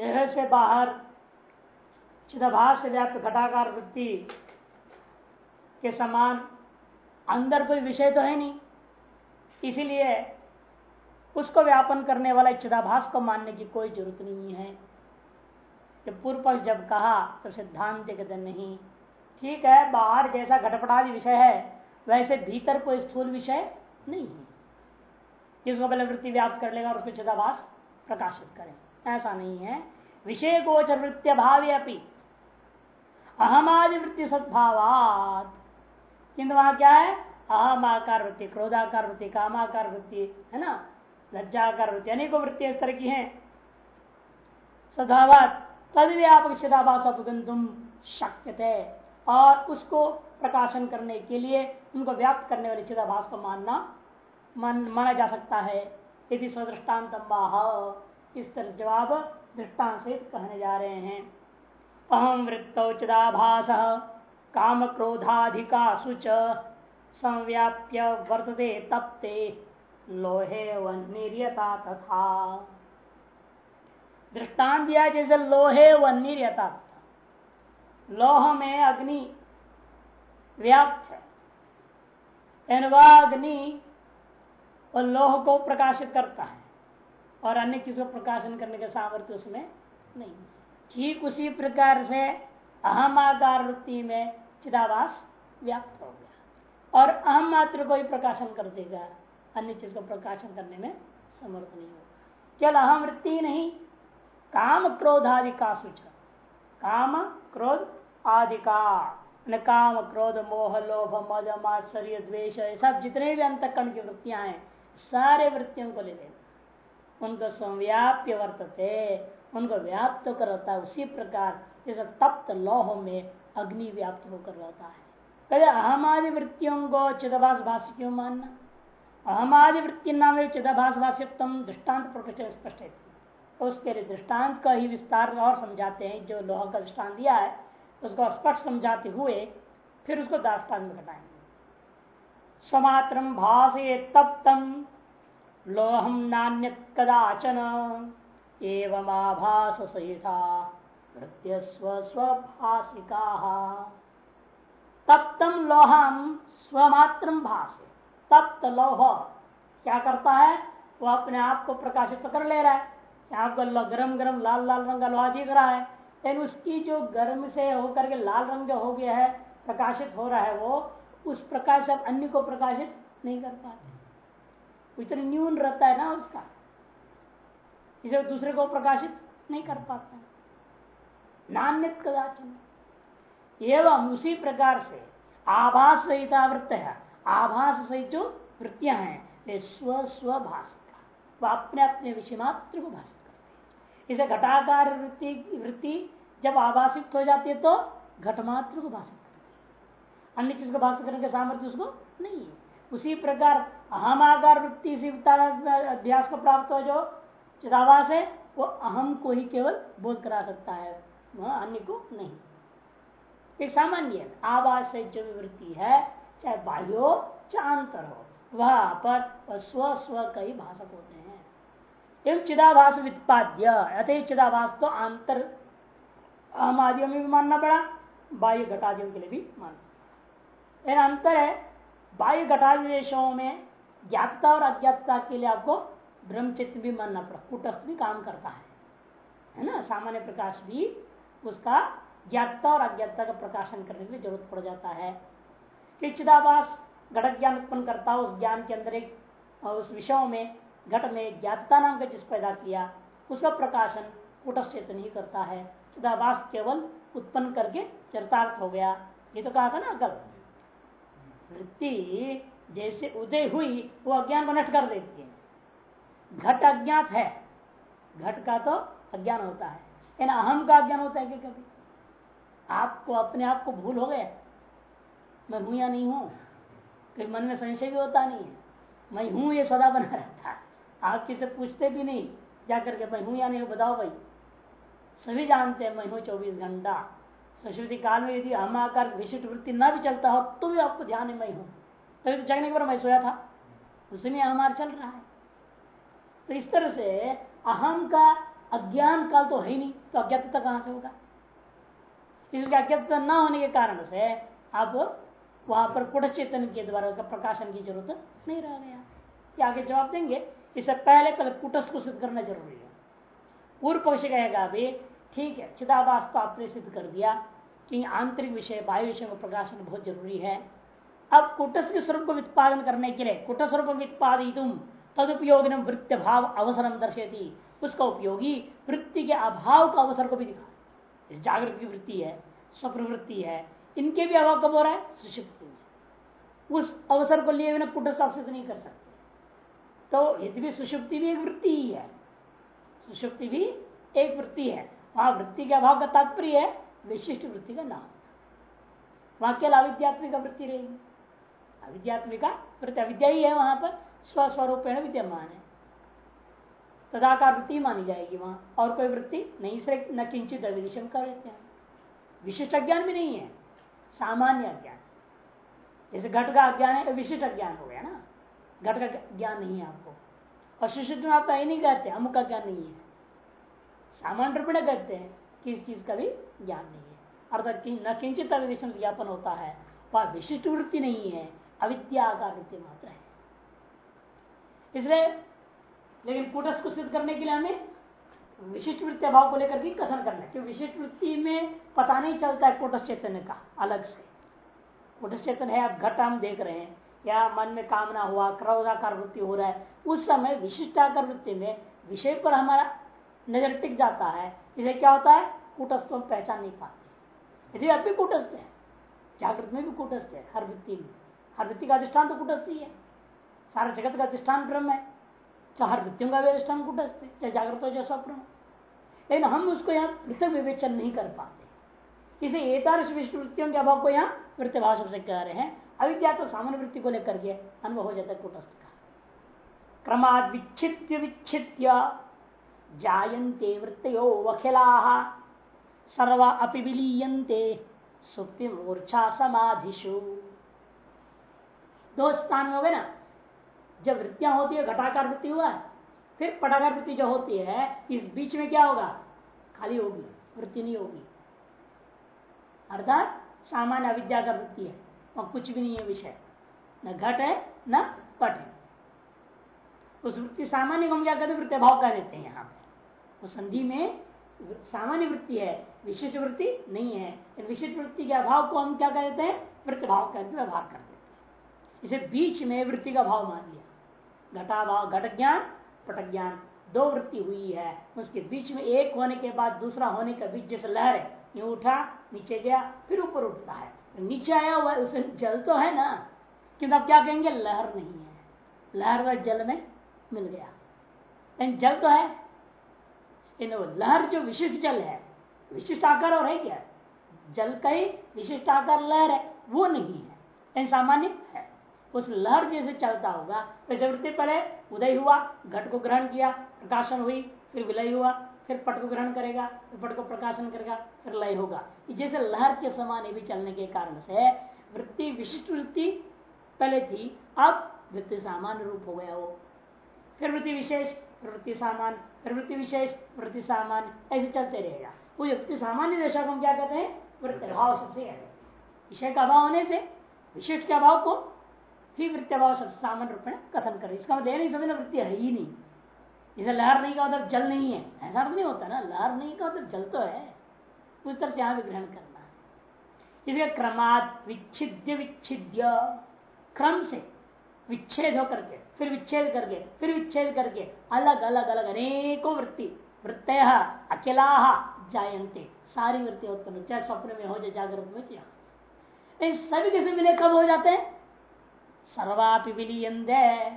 देह से बाहर चिदाभास से व्याप्त घटाकार वृत्ति के समान, अंदर कोई विषय तो है नहीं। इसीलिए उसको व्यापन करने वाला चिदाभास को मानने की कोई ज़रूरत नहीं है। जब पूर्व पक्ष जब कहा तो सिद्धांत कहते नहीं, ठीक है, बाहर जैसा घटपटादि विषय है, वैसे भीतर कोई स्थूल विषय नहीं है। जिसको पहले वृत्ति व्याप्त कर लेगा और उसको चिदाभास प्रकाशित करें ऐसा नहीं है। विषय गोचर वृत्ति भावी अपनी अहमादि वृत्ति सद्भावात किंतु वहाँ क्या है? अहम आकार वृत्ति क्रोधाकार वृत्ति कामाकार वृत्ति है ना? लज्जाकार वृत्ति अनेकों वृत्ति इस तरह की है। सद्भावात तद व्यापक चिदाभास शक्य और उसको प्रकाशन करने के लिए उनको व्याप्त करने वाले चिदाभास को मानना मान, माना जा सकता है। यदि स्वदृष्टान्त इस तरह जवाब दृष्टान से कहने जा रहे हैं। अहम वृत्तौ चिदाभास काम क्रोधाधिकासु च, संव्याप्य वर्तते तप्ते, लोहे व निर्यता तथा। दृष्टान दिया जैसे लोहे व निर्यता लोह में अग्नि व्याप्त है। अग्नि और लोह को प्रकाशित करता है। और अन्य किसी को प्रकाशन करने का सामर्थ्य उसमें नहीं ठीक उसी प्रकार से अहम आकार वृत्ति में चिदावास व्याप्त हो गया। और अहम मात्र को ही प्रकाशन कर देगा, अन्य चीज़ को प्रकाशन करने में समर्थ नहीं होगा। केवल अहम वृत्ति नहीं, काम क्रोध आदि का सूचक। काम क्रोध आदि का काम क्रोध, मोह, लोभ, मद, मात्सर्य, द्वेष सब जितने भी अंतकरण की वृत्तियाँ हैं, सारे वृत्तियों को ले लेना उनको संव्याप्य वर्तते, उनको व्याप्त कर रहता है, उसी प्रकार जैसे तप्त लोह में अग्नि व्याप्त होकर रहता है। कहते अहमादि वृत्तियों को चिदभास भाष्य क्यों मानना? अहमादि वृत्ति नाम चिदभास भाष्योत्तम दृष्टांत प्रकट स्पष्ट है। उसके लिए दृष्टांत का ही विस्तार और समझाते हैं, जो लोह का दृष्टांत दिया है, उसको स्पष्ट समझाते हुए फिर उसको दृष्टांत में घटाएँगे। स्वमात्र भाषे तप्तम लोहम नान्य कदाचन एवं आभास सहिता वृत्य स्वभाषिका तप्तम लोहम स्वमात्र भाषे तप्त लोह क्या करता है? वो अपने आप को प्रकाशित कर ले रहा है। आपको गरम गरम, लाल लाल रंग का लोहा दिख रहा है। लेकिन उसकी जो गर्म से होकर के लाल रंग जो हो गया है, प्रकाशित हो रहा है वो, उस प्रकाश से अन्य को प्रकाशित नहीं कर पाते। इतना न्यून रहता है ना उसका। इसे दूसरे को प्रकाशित नहीं कर पाता नान्यत कदाचन एवं उसी प्रकार से आभास सहित वृत्त है। आभास सहित जो वृत्तियाँ हैं वे स्व स्व भाषिका वह अपने अपने विषय मात्र को भाषित करते हैं। इसे घटाकार वृत्ति वृत्ति जब आभाषित हो जाती है तो घटमात्र को भाषित करती है। अन्य चीज़ को भाषित करने के सामर्थ्य उसको नहीं है। उसी प्रकार अहम आकार वृत्ति से अभ्यास को प्राप्त हो जो चिदावास है वो अहम को ही केवल बोध करा सकता है, वह अन्य को नहीं। एक सामान्य आवास से जो वृत्ति है, चाहे बाह्यो चाहे अंतर हो, वह पर स्व स्व का ही भाषक होते हैं। एवं चिदाभास वित्पाद्य, अतः चिदाभास तो अंतर अहम आदियों में भी मानना पड़ा, बाह्य घटादियों के लिए भी मानना अंतर है, बाह्य घटादेशों में ज्ञातता और अज्ञातता के लिए आपको ब्रह्मचित्र भी मानना पड़ा कुटस्थ भी काम करता है। है ना? सामान्य प्रकाश भी उसका ज्ञातता और अज्ञातता का प्रकाशन करने के ज़रूरत पड़ जाता है। कि चिदाभास घटक ज्ञान उत्पन्न करता उस ज्ञान के अंदर एक उस विषयों में, घट में ज्ञातता नाम का जिस पैदा किया, उसका प्रकाशन कुटस्थ तो नहीं करता है। चिदाभास केवल उत्पन्न करके चरितार्थ हो गया। ये तो कहा था ना कल वृत्ति जैसे उदय हुई, वो अज्ञान को नष्ट कर देती है। घट अज्ञात है। घट का तो अज्ञान होता है। यानी अहम का अज्ञान होता है कि कभी? आपको, अपने आप को भूल हो गया। मैं हूँ या नहीं हूँ। कभी मन में संशय भी होता नहीं है। मैं हूँ, ये सदा बना रहता है। आप किसे पूछते भी नहीं। जाकर के मैं हूँ या नहीं हूँ बताओ भाई। सभी जानते हैं, मैं हूँ चौबीस घंटा। सुश्रुति काल में यदि हम आकर विशिष्ट वृत्ति न भी चलता हो तो भी आपको ध्यान है मैं हूँ। तभी तो जगने के बाद मैं सोया था। उसमें हमारा चल रहा है। तो इस तरह से अहम का अज्ञान काल तो है ही नहीं तो अज्ञातता कहाँ से होगा? इसलिए अज्ञातता न होने के कारण से आप वहाँ पर कुट चेतन के द्वारा उसका प्रकाशन की ज़रूरत नहीं रह गया। आगे जवाब देंगे, इससे पहले पहले कुटस को सिद्ध करना ज़रूरी है। पूर्व पक्ष कहेगा अभी, ठीक है, चिदाभास तो आपने सिद्ध कर दिया कि आंतरिक विषय, बाह्य विषय का प्रकाशन बहुत ज़रूरी है। अब कुटस के स्वरूप को उत्पादन करने के लिए कुट स्वरूप उत्पादित तदुपयोग वृत्ति भाव अवसर दर्शेती उसका उपयोगी वृत्ति के अभाव का अवसर को भी दिखा जागृत की वृत्ति है, स्वप्न वृत्ति है, इनके भी अभाव कब हो रहा है? सुषुप्ति उस अवसर को लिए बिना कुटस्थ आप नहीं कर सकते। तो यदि भी सुषुप्ति भी एक वृत्ति ही है, सुषुप्ति भी एक वृत्ति है, वहाँ वृत्ति के अभाव का तात्पर्य है, विशिष्ट वृत्ति का नाम। वहाँ केवल अविद्यात्मिका वृत्ति रहेगी। अविद्यात्मिका वृत्ति अविद्या ही है वहाँ पर स्वस्वरूप विद्यमान है। तदाकार वृत्ति मानी जाएगी वहाँ, और कोई वृत्ति नहीं से न किंचित अविदिशम कर लेते हैं। विशिष्ट अज्ञान भी नहीं है, सामान्य अज्ञान। जैसे घट का अज्ञान है विशिष्ट अज्ञान हो गया ना। घट का ज्ञान नहीं है आपको। और शिष्ट में आप ही नहीं कहते, अमुक का ज्ञान नहीं है। सामान्य रूप में कहते हैं, किस चीज़ का भी ज्ञान नहीं है। अर्थात न किंचित अविदिशम ज्ञापन होता है, वह विशिष्ट वृत्ति नहीं है। अविद्या का मात्र है। इसलिए, लेकिन कुटस को सिद्ध करने के लिए हमें विशिष्ट वृत्ति अभाव को लेकर भी कथन करना है, क्योंकि विशिष्ट वृत्ति में पता नहीं चलता है कुटस चैतन्य का, अलग से। कुटस चैतन्य है अब घट हम देख रहे हैं, या मन में कामना हुआ, क्रोधाकार वृत्ति हो रहा है, उस समय विशिष्टाकार वृत्ति में विषय पर हमारा नज़र टिक जाता है। इसे क्या होता है? कुटस्थ हम पहचान नहीं पाते। यदि अब भी कुटस्थ है, जागृत में भी कुटस्थ है, हर वृत्ति में हर वृत्ति का अधिष्ठान तो कुटस्थ ही है। सारा जगत का अधिष्ठान ब्रह्म है। चाहे हर वृत्तियों का भी अधिष्ठान कुटस्थ है, चाहे जागृत हो, चाहे स्वप्न हो। लेकिन हम उसको यहाँ पृथक विवेचन नहीं कर पाते। इसे एकदर्श विष्णु वृत्तियों के अभाव को यहाँ वृत्तिभाषा से कह रहे हैं। अविद्या तो सामान्य वृत्ति को लेकर के अनुभव हो जाता है कुटस्थ का। क्रमाद विच्छित्य विच्छित्य जायन्ते वृत्तो वखिला सर्वा अपि सुप्ति मूर्छा समाधिशु दो स्थान में हो गए ना, जब वृत्तियाँ होती है, घटाकार वृत्ति हुआ, फिर पटाकार वृत्ति जो होती है, इस बीच में क्या होगा? खाली होगी, वृत्ति नहीं होगी। अर्थात सामान्य अविद्या का वृत्ति है, और कुछ भी नहीं है विषय। न घट है, न पट है। उस वृत्ति सामान्य को हम क्या कहते वृत्ति भाव कह देते हैं यहाँ पे। उस संधि में सामान्य वृत्ति है, विशिष्ट वृत्ति नहीं है। विशिष्ट वृत्ति के अभाव को हम क्या कह देते हैं? वृत्ति भाव कहते व्यवहार कर देते हैं। इसे बीच में वृत्ति का भाव मान लिया। घटा भाव, घट ज्ञान, पट ज्ञान। दो वृत्ति हुई है। उसके बीच में एक होने के बाद दूसरा होने के बीच जैसे लहर है, ये उठा, नीचे गया, फिर ऊपर उठता है। नीचे आया हुआ उसे जल तो है ना? किंतु आप क्या कहेंगे? लहर नहीं है। लहर वह जल में मिल गया। लेकिन जल तो है। लहर जो विशिष्ट जल है, विशिष्ट आकार और है क्या? जल का ही विशिष्ट आकार लहर है, वो नहीं है। सामान्य उस लहर जैसे चलता होगा वैसे वृत्ति पहले उदय हुआ, घट को ग्रहण किया, प्रकाशन हुई, फिर विलय हुआ, फिर पट को ग्रहण करेगा, फिर पट को प्रकाशन करेगा, फिर लय होगा। जैसे लहर के समान भी चलने के कारण से वृत्ति, विशिष्ट वृत्ति पहले थी, अब वृत्ति सामान्य रूप हो गया वो। फिर वृत्ति विशेष वृत्ति सामान्य, फिर वृत्ति विशेष, वृत्ति सामान्य, ऐसे चलते रहेगा। वो वृत्ति सामान्य दशा को हम क्या कहते हैं? वृत्ति अभाव सबसे विषय का अभाव होने से, विशिष्ट के अभाव को फिर वृत्ति अभाव सबसे सामान्य रूप में कथन करें। इसका मतलब नहीं समझना वृत्ति है ही नहीं। जैसे लहर नहीं का मतलब जल नहीं है। ऐसा नहीं होता ना। लहर नहीं का मतलब जल तो है। उस तरह से यहाँ भी ग्रहण करना है। इसलिए क्रमाद विच्छिद्य विच्छिद्य। क्रम से विच्छेद होकर के, फिर विच्छेद करके, फिर विच्छेद करके अलग अलग अलग अनेकों वृत्ति। वृत्त अकेला जायंते सारी वृत्ति उत्पन्न चाहे स्वप्न में हो जाए जागृत में क्या सभी किसी मिले कब हो जाते हैं? सर्वापि विलीयंदे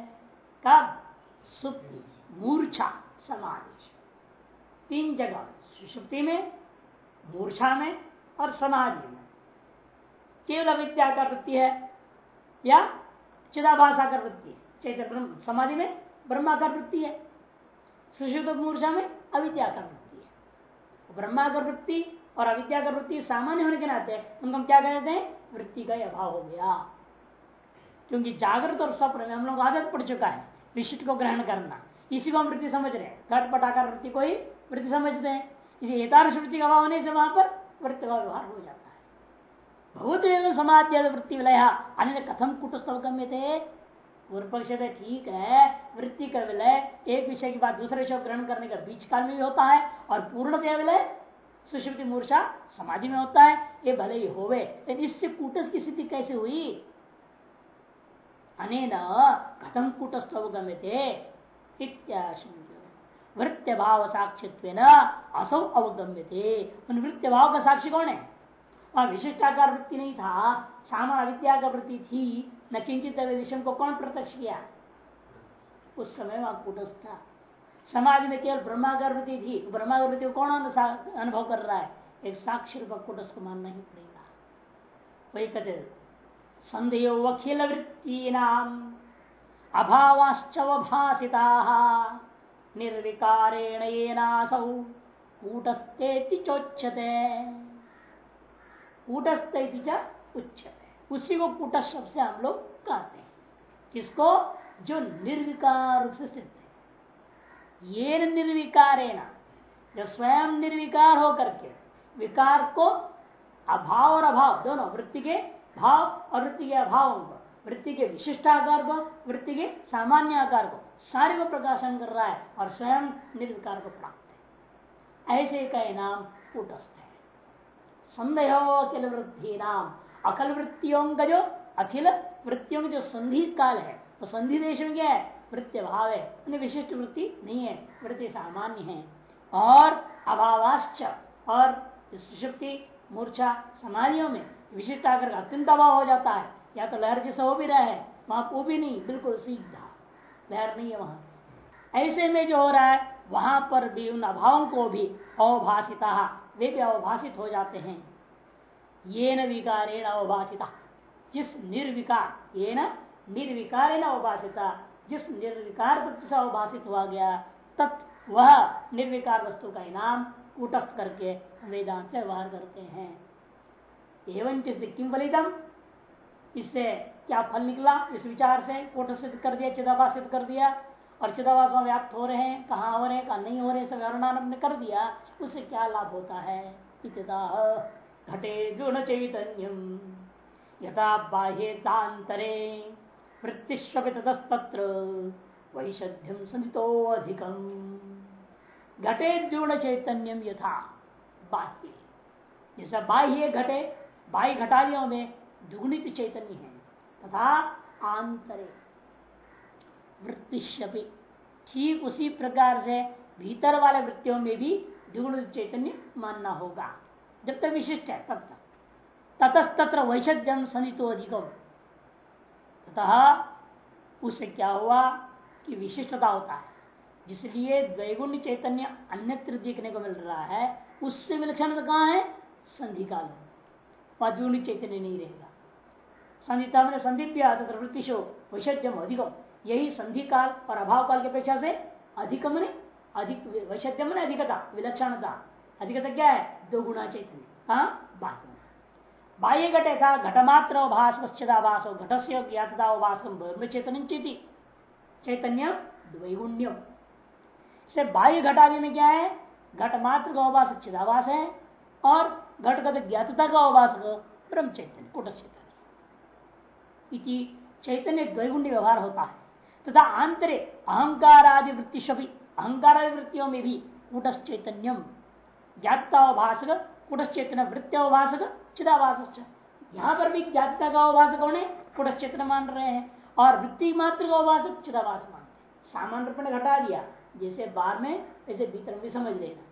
कब? सुप्ति, मूर्छा समाधि तीन जगह, सुषुप्ति में, मूर्छा में और समाधि में। केवल अविद्या का वृत्ति है, या चिदाभाषा का वृत्ति है? चैतन्य समाधि में ब्रह्मा ब्रह्माकार वृत्ति है। सुषुप्त, मूर्छा में अविद्याकार वृत्ति है। ब्रह्माकार वृत्ति और अविद्याकार वृत्ति सामान्य होने के नाते उनको हम क्या कहते हैं? वृत्ति का अभाव हो गया। क्योंकि जागृत और स्वप्न में हम लोग आदत पड़ चुका है विशिष्ट को ग्रहण करना। इसी को हम वृत्ति समझ रहे हैं। घट पटाकर वृत्ति को ही वृत्ति समझते हैं। इसे यथार्थ वृत्ति का अभाव होने से वहाँ पर वृत्ति का व्यवहार हो जाता है। बहुत समाध्य वृत्ति विलय। अन्य कथम कुटस्थव गम्य थे। पूर्व पक्ष ठीक है। वृत्ति का विलय एक विषय के बाद दूसरे विषय ग्रहण करने का बीच काल में भी होता है और पूर्णतया विलय सुश्रुति मूर्छा समाधि में होता है। ये भले ही होवे, लेकिन इससे कूटस की स्थिति कैसे हुई? अनेन कथम कूटस्थ अवगम्य वृत्य भाव साक्षित्व असौ अवगम्य थे उन वृत्य भाव का साक्षी कौन है वहाँ विशिष्टाकार वृत्ति नहीं था, सामान्य विद्या का वृत्ति थी, न किंचित विषम को कौन प्रत्यक्ष किया? उस समय वहाँ कुटस्थ था। समाज में केवल ब्रह्मागर वृत्ति थी। ब्रह्मागर वृत्ति को कौन अनुभव कर रहा है? एक साक्षी रूप कुटस्थ को मानना ही पड़ेगा। वही कहते संदेह अखिल वृत्ति नाम अभावाश्चवभाषिता निर्विकारेण येनासौ। कूटस्ते चोच्यते। कूटस्ते उच्यते। उसी को कुट शब्द से हम लोग कहते हैं। किसको? जो निर्विकार रूप से स्थित है। ये निर्विकार जो स्वयं निर्विकार हो करके विकार को अभाव और अभाव दोनों वृत्ति के भाव और वृत्ति के अभाव को वृत्ति के विशिष्ट आकार को, वृत्ति के सामान्य आकार को, सारे को प्रकाशन कर रहा है और स्वयं निर्विकार को प्राप्त है। ऐसे का नाम कूटस्थ है। संदेह अखिल वृद्धि नाम। अखल वृत्तियों का जो अखिल वृत्तियों का जो संधि काल है, वो तो संधि देश में क्या है? वृत्ति भाव है। उन्हें विशिष्ट वृत्ति नहीं है। वृत्ति सामान्य है। और अभावाश्च और सुषुप्ति मूर्छा, समाधियों में विशिष्ट आकर अत्यंत अभाव हो जाता है, या तो लहर जैसा हो भी रहा है वहाँ वो भी नहीं, बिल्कुल सीधा। लहर नहीं है वहाँ। ऐसे में जो हो रहा है, वहाँ पर भी उन अभावों को भी अवभाषिता, वे भी अवभाषित हो जाते हैं। ये न विकारेण अवभाषिता। जिस निर्विकार ये न निर्विकारेण अवभाषिता। जिस निर्विकार तत्व से अवभाषित हुआ गया, तत् वह निर्विकार वस्तु का इनाम कूटस्थ करके वेदांत व्यवहार करते हैं। एवं किम फलितम? इससे क्या फल निकला? इस विचार से कोट सिद्ध कर दिया, चिदाभास सिद्ध कर दिया, और चिदाभास व्याप्त हो रहे हैं, कहाँ हो रहे हैं, कहा नहीं हो रहे सब वर्णन ने कर दिया, उससे क्या लाभ होता है? घटे गुण चैतन्यम। यथा संतो अधिकम घटे गुण चैतन्यम यथा बाह्य। जैसा बाह्य घटे बाह्य घटालियों में दुगुणित चैतन्य है, तथा आंतरे। वृत्तिशपि ठीक उसी प्रकार से भीतर वाले वृत्तियों में भी द्विगुण चैतन्य मानना होगा। जब तक विशिष्ट है, तब तक। ततस्तत्र वैषध्यम सनितो अधिकम तथा उससे क्या हुआ कि विशिष्टता होता है। जिसलिए द्वैगुण्य चैतन्य अन्यत्र देखने को मिल रहा है, उससे विलक्षण कहाँ है? संधि काल में। चैतन्य नहीं रहेगा संधिता मैंने संधिप्या तथा वृत्तिशो वैषध्यम अधिकम यही संधि काल और अभाव काल की अपेक्षा से अधिकम ने अधिक वैषध्यम ने अधिकता विलक्षणता अधिकता क्या है दो गुणा चैतन्य कहा बाह्य बाह्य घटे का घटमात्र भाष पश्चिदाभास घट से ज्ञातदाभास चैतन्य चैतन्य द्वैगुण्यम से बाह्य घटादि में क्या है घटमात्र अवभाष चिदाभास है और घटगत ज्ञातता का अवभाष ब्रह्म चैतन्य कुट चैतन्य चैतन्य द्वैगुण्य व्यवहार होता है। तथा आंतरे अहंकार आदि वृत्ति अहंकार आदि वृत्तियों में भी कुटस चैतन्यम ज्ञाताभाषक कुटश्चेतन वृत्तिभाषक चिदाभाष यहाँ पर भी ज्ञातता का अवभाषक कौन है? कुटश्चेतन मान रहे हैं। और वृत्ति मात्र का अवभाषक चिदाभाष मानते सामान्य रूप में घटा दिया। जैसे बाहर में ऐसे भीतर भी समझ लेना।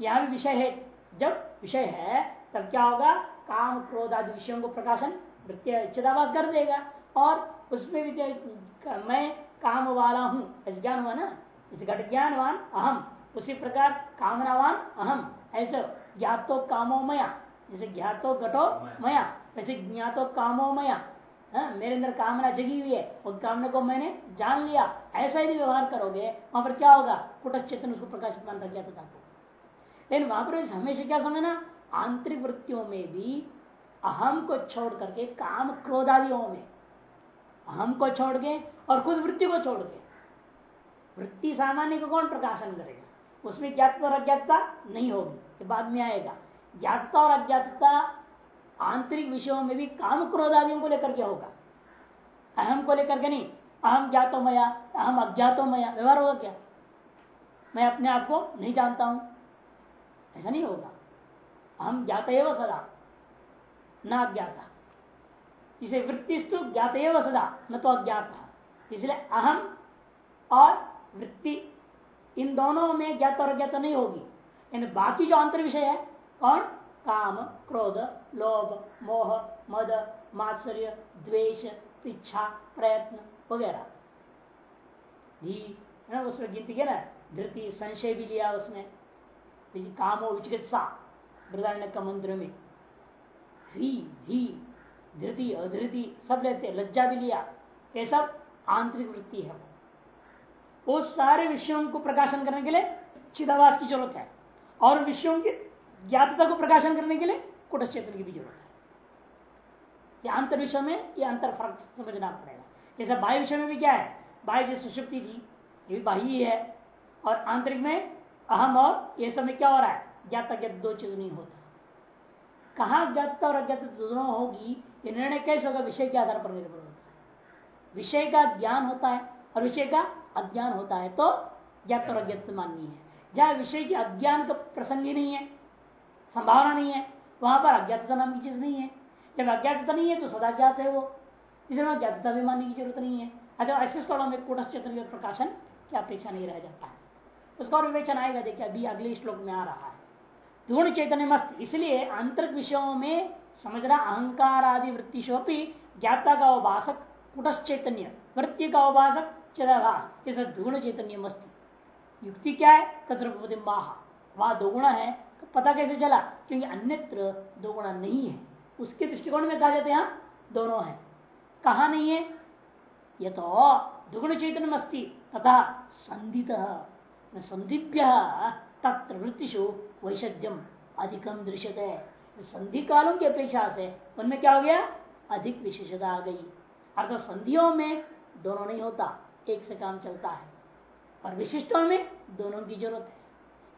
यहाँ भी विषय है जब विषय है तब क्या होगा? काम क्रोध आदि विषयों को प्रकाशन वृत्ति चिदाभास कर देगा। और उसमें भी मैं काम वाला हूँ ज्ञान हुआ ना? जैसे घट ज्ञानवान अहम। उसी प्रकार कामनावान अहम। ऐसे ज्ञातो कामो मया जैसे ज्ञातो घटो मया। वैसे ज्ञातो कामो मया हाँ, मेरे अंदर कामना जगी हुई है। उस कामना को मैंने जान लिया। ऐसा यदि व्यवहार करोगे वहाँ पर क्या होगा? कुटस चेतन उसको प्रकाशित मान रख गया लेकिन वहाँ पर हमेशा क्या समझना आंतरिक वृत्तियों में भी अहम को छोड़ करके काम क्रोध क्रोधादियों में। अहम को छोड़ के और खुद वृत्ति को छोड़ के। वृत्ति सामान्य को कौन प्रकाशन करेगा? उसमें ज्ञातता और अज्ञातता नहीं होगी। ये बाद में आएगा। ज्ञातता और अज्ञातता आंतरिक विषयों में भी काम क्रोध आदियों को लेकर के होगा। अहम को लेकर के नहीं। अहम ज्ञातो मया अहम अज्ञातो मया व्यवहार होगा क्या? मैं अपने आप को नहीं जानता हूँ। ऐसा नहीं होगा। हम ज्ञात सदा। न अज्ञाता। इसे वृत्तिस्तु ज्ञात सदा, न तो अज्ञात। इसलिए अहम और वृत्ति, इन दोनों में ज्ञात और अज्ञात नहीं होगी। यानी बाकी जो अंतर विषय है, कौन? काम, क्रोध, लोभ, मोह, मद, मात्सर्य, द्वेष, इच्छा, प्रयत्न वगैरह। धी, है ना, उसमें गिनती है ना? धृति, संशय भी लिया उसमें। कामो विचिकित्सा बृदारण्य का मंत्र में धी धी धृति अधृति सब लेते लज्जा भी लिया ये सब आंतरिक वृत्ति है वो सारे विषयों को प्रकाशन करने के लिए चिदावास की ज़रूरत है और विषयों की ज्ञातता को प्रकाशन करने के लिए कुटस्थ की भी ज़रूरत है ये अंतर विषय में ये अंतर फ़र्क समझना पड़ेगा जैसे बाह्य विषय में भी क्या है बाह्य जैसे सुशक्ति थी ये भी बाह्य है और आंतरिक में अहम और ये में क्या हो रहा है? ज्ञात अज्ञात दो चीज़ नहीं होता। कहा ज्ञात और अज्ञात दोनों होगी, ये निर्णय कैसे होगा? विषय के आधार पर निर्भर होता है। विषय का ज्ञान होता है और विषय का अज्ञान होता है तो ज्ञात और अज्ञात माननी है। जहाँ विषय के अज्ञान का प्रसंग ही नहीं है, संभावना नहीं है, वहाँ पर अज्ञातता नाम की चीज़ नहीं है। जब अज्ञातता नहीं है तो सदा ज्ञात है वो। इसलिए अज्ञातता भी मानने की ज़रूरत नहीं है। अगर ऐसे स्थलों में कूटस्थ चेतन प्रकाशन की अपेक्षा नहीं रह जाता है। उसका और विवेचन आएगा, देखिए अभी अगले श्लोक में आ रहा है। गुण चैतन्य मस्त, इसलिए आंतरिक विषयों में समझना अहंकार आदि वृत्ति शोपी, ज्ञाता का उपासक कुटस्थ चैतन्य, वृत्ति का उपासक, चिदाभास इस गुण चैतन्य मस्ती। युक्ति क्या है? माह। वहाँ दो गुणा है तो पता कैसे चला? क्योंकि अन्यत्र दो गुणा नहीं है। उसके दृष्टिकोण में कहा जाते हैं, दोनों है। कहा नहीं है? ये तो दुगुण चैतन्य मस्ती, तथा संदित संधिभ्य तत्र वृत्तिशु वैषद्यम अधिकम दृश्यते। संधि कालों की अपेक्षा से उनमें क्या हो गया? अधिक विशेषता आ गई। अर्थात संधियों में दोनों नहीं होता, एक से काम चलता है। और विशिष्टों में दोनों की ज़रूरत है।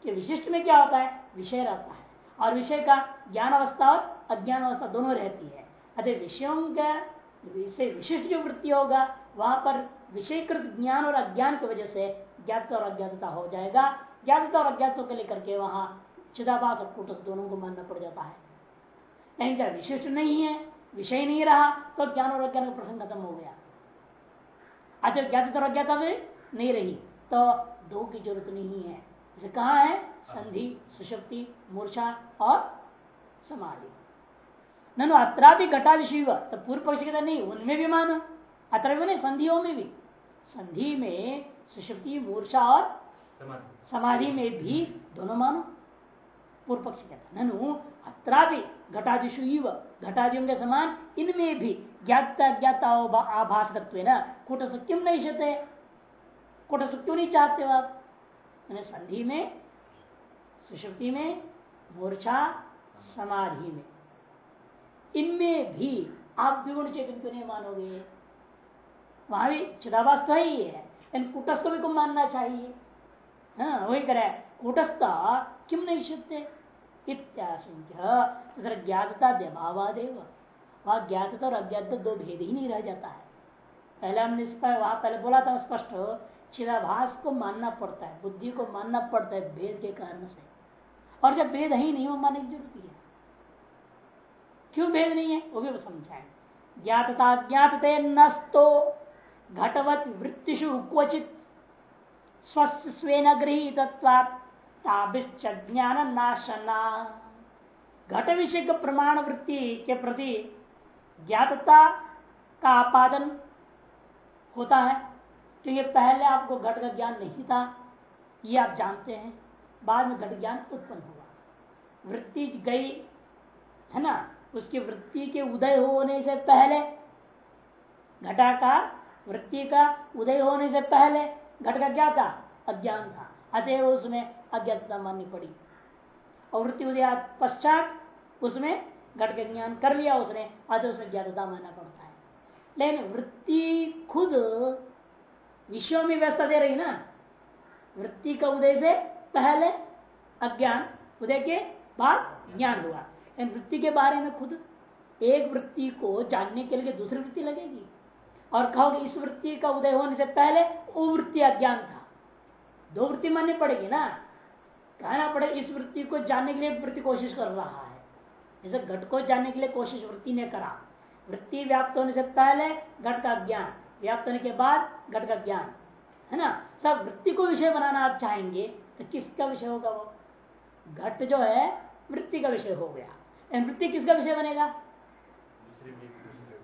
कि विशिष्ट में क्या होता है? विषय रहता है। और विषय का ज्ञान अवस्था और अज्ञान अवस्था दोनों रहती है। अतः विषयों का विशिष्ट जो वृत्ति होगा, वहाँ पर विषयकृत ज्ञान और अज्ञान की वजह से ज्ञात और अज्ञातता हो जाएगा। ज्ञातता और अज्ञातों को लेकर के वहाँ चिदाभास और कुटस दोनों को मानना पड़ जाता है। नहीं जब विशिष्ट नहीं है, विषय नहीं रहा तो ज्ञान और अज्ञान का प्रसंग खत्म हो गया। अच्छा ज्ञात और अज्ञाता नहीं रही तो दो की ज़रूरत नहीं है। इसे कहा है? संधि, सुशक्ति, मूर्छा और समाधि। ननु अत्रा भी घटादिशिव तो पूर्व पक्ष नहीं, उनमें भी मानो। अत्र भी संधियों में भी। संधि में सुशक्ति मूर्छा और समाधि। में भी दोनों मानो। पूर्व पक्ष कहता ननु अत्रा भी घटादिशु घटादियों के समान इनमें भी ज्ञाता ज्ञाता आभास न कुटस क्यों नहीं चाहते कुटस क्यों नहीं चाहते हो आप संधि में सुषुप्ति में मूर्छा समाधि में। इनमें भी आप द्विगुण चेतन क्यों नहीं मानोगे? वहाँ भी चिदावास तो ही है इन कुटस्थ को भी को मानना चाहिए। हाँ वही करे। कुटस्थ किम नहीं शुद्ध? ज्ञातता देवादेव वहाँ ज्ञातता और अज्ञात दो भेद ही नहीं रह जाता है। पहले हमने इस पर, वहाँ पहले बोला था स्पष्ट चिदाभास को मानना पड़ता है, बुद्धि को मानना पड़ता है भेद के कारण से। और जब भेद ही नहीं, वो मानने की ज़रूरत है क्यों भेद नहीं है? वो भी समझाए। ज्ञातता, ज्ञातते नस्तो। घटवत वृत्तिषु क्वचित स्वस्थ स्वेन गृहित ज्ञान नाशना घट विषय प्रमाण वृत्ति के प्रति ज्ञातता का आपादन होता है। क्योंकि पहले आपको घट का ज्ञान नहीं था, ये आप जानते हैं। बाद में घट ज्ञान उत्पन्न हुआ। वृत्ति गई, है ना? उसकी वृत्ति के उदय होने से पहले घटाकार वृत्ति का उदय होने से पहले घट का क्या था? अज्ञान था। अतएव उसमें अज्ञातता माननी पड़ी। और वृत्ति उदय पश्चात उसमें घट का ज्ञान कर लिया उसने। अतः उसमें ज्ञातता मानना पड़ता है। लेकिन वृत्ति खुद विषयों में व्यवस्था दे रही ना? वृत्ति का उदय से पहले अज्ञान, उदय के बाद ज्ञान हुआ। लेकिन वृत्ति के बारे में खुद एक वृत्ति को जानने के लिए दूसरी वृत्ति लगेगी। और कहोगे इस वृत्ति का उदय होने से पहले वो वृत्ति अज्ञान था। दो वृत्ति माननी पड़ेगी ना? कहना पड़े इस वृत्ति को जानने के लिए वृत्ति कोशिश कर रहा है। जैसे घट को जानने के लिए कोशिश वृत्ति ने करा। वृत्ति व्याप्त होने से पहले घट का ज्ञान व्याप्त होने के बाद घट का ज्ञान। है ना? सब वृत्ति को विषय बनाना आप चाहेंगे तो किसका विषय होगा वो? घट जो है वृत्ति का विषय हो गया। वृत्ति किसका विषय बनेगा?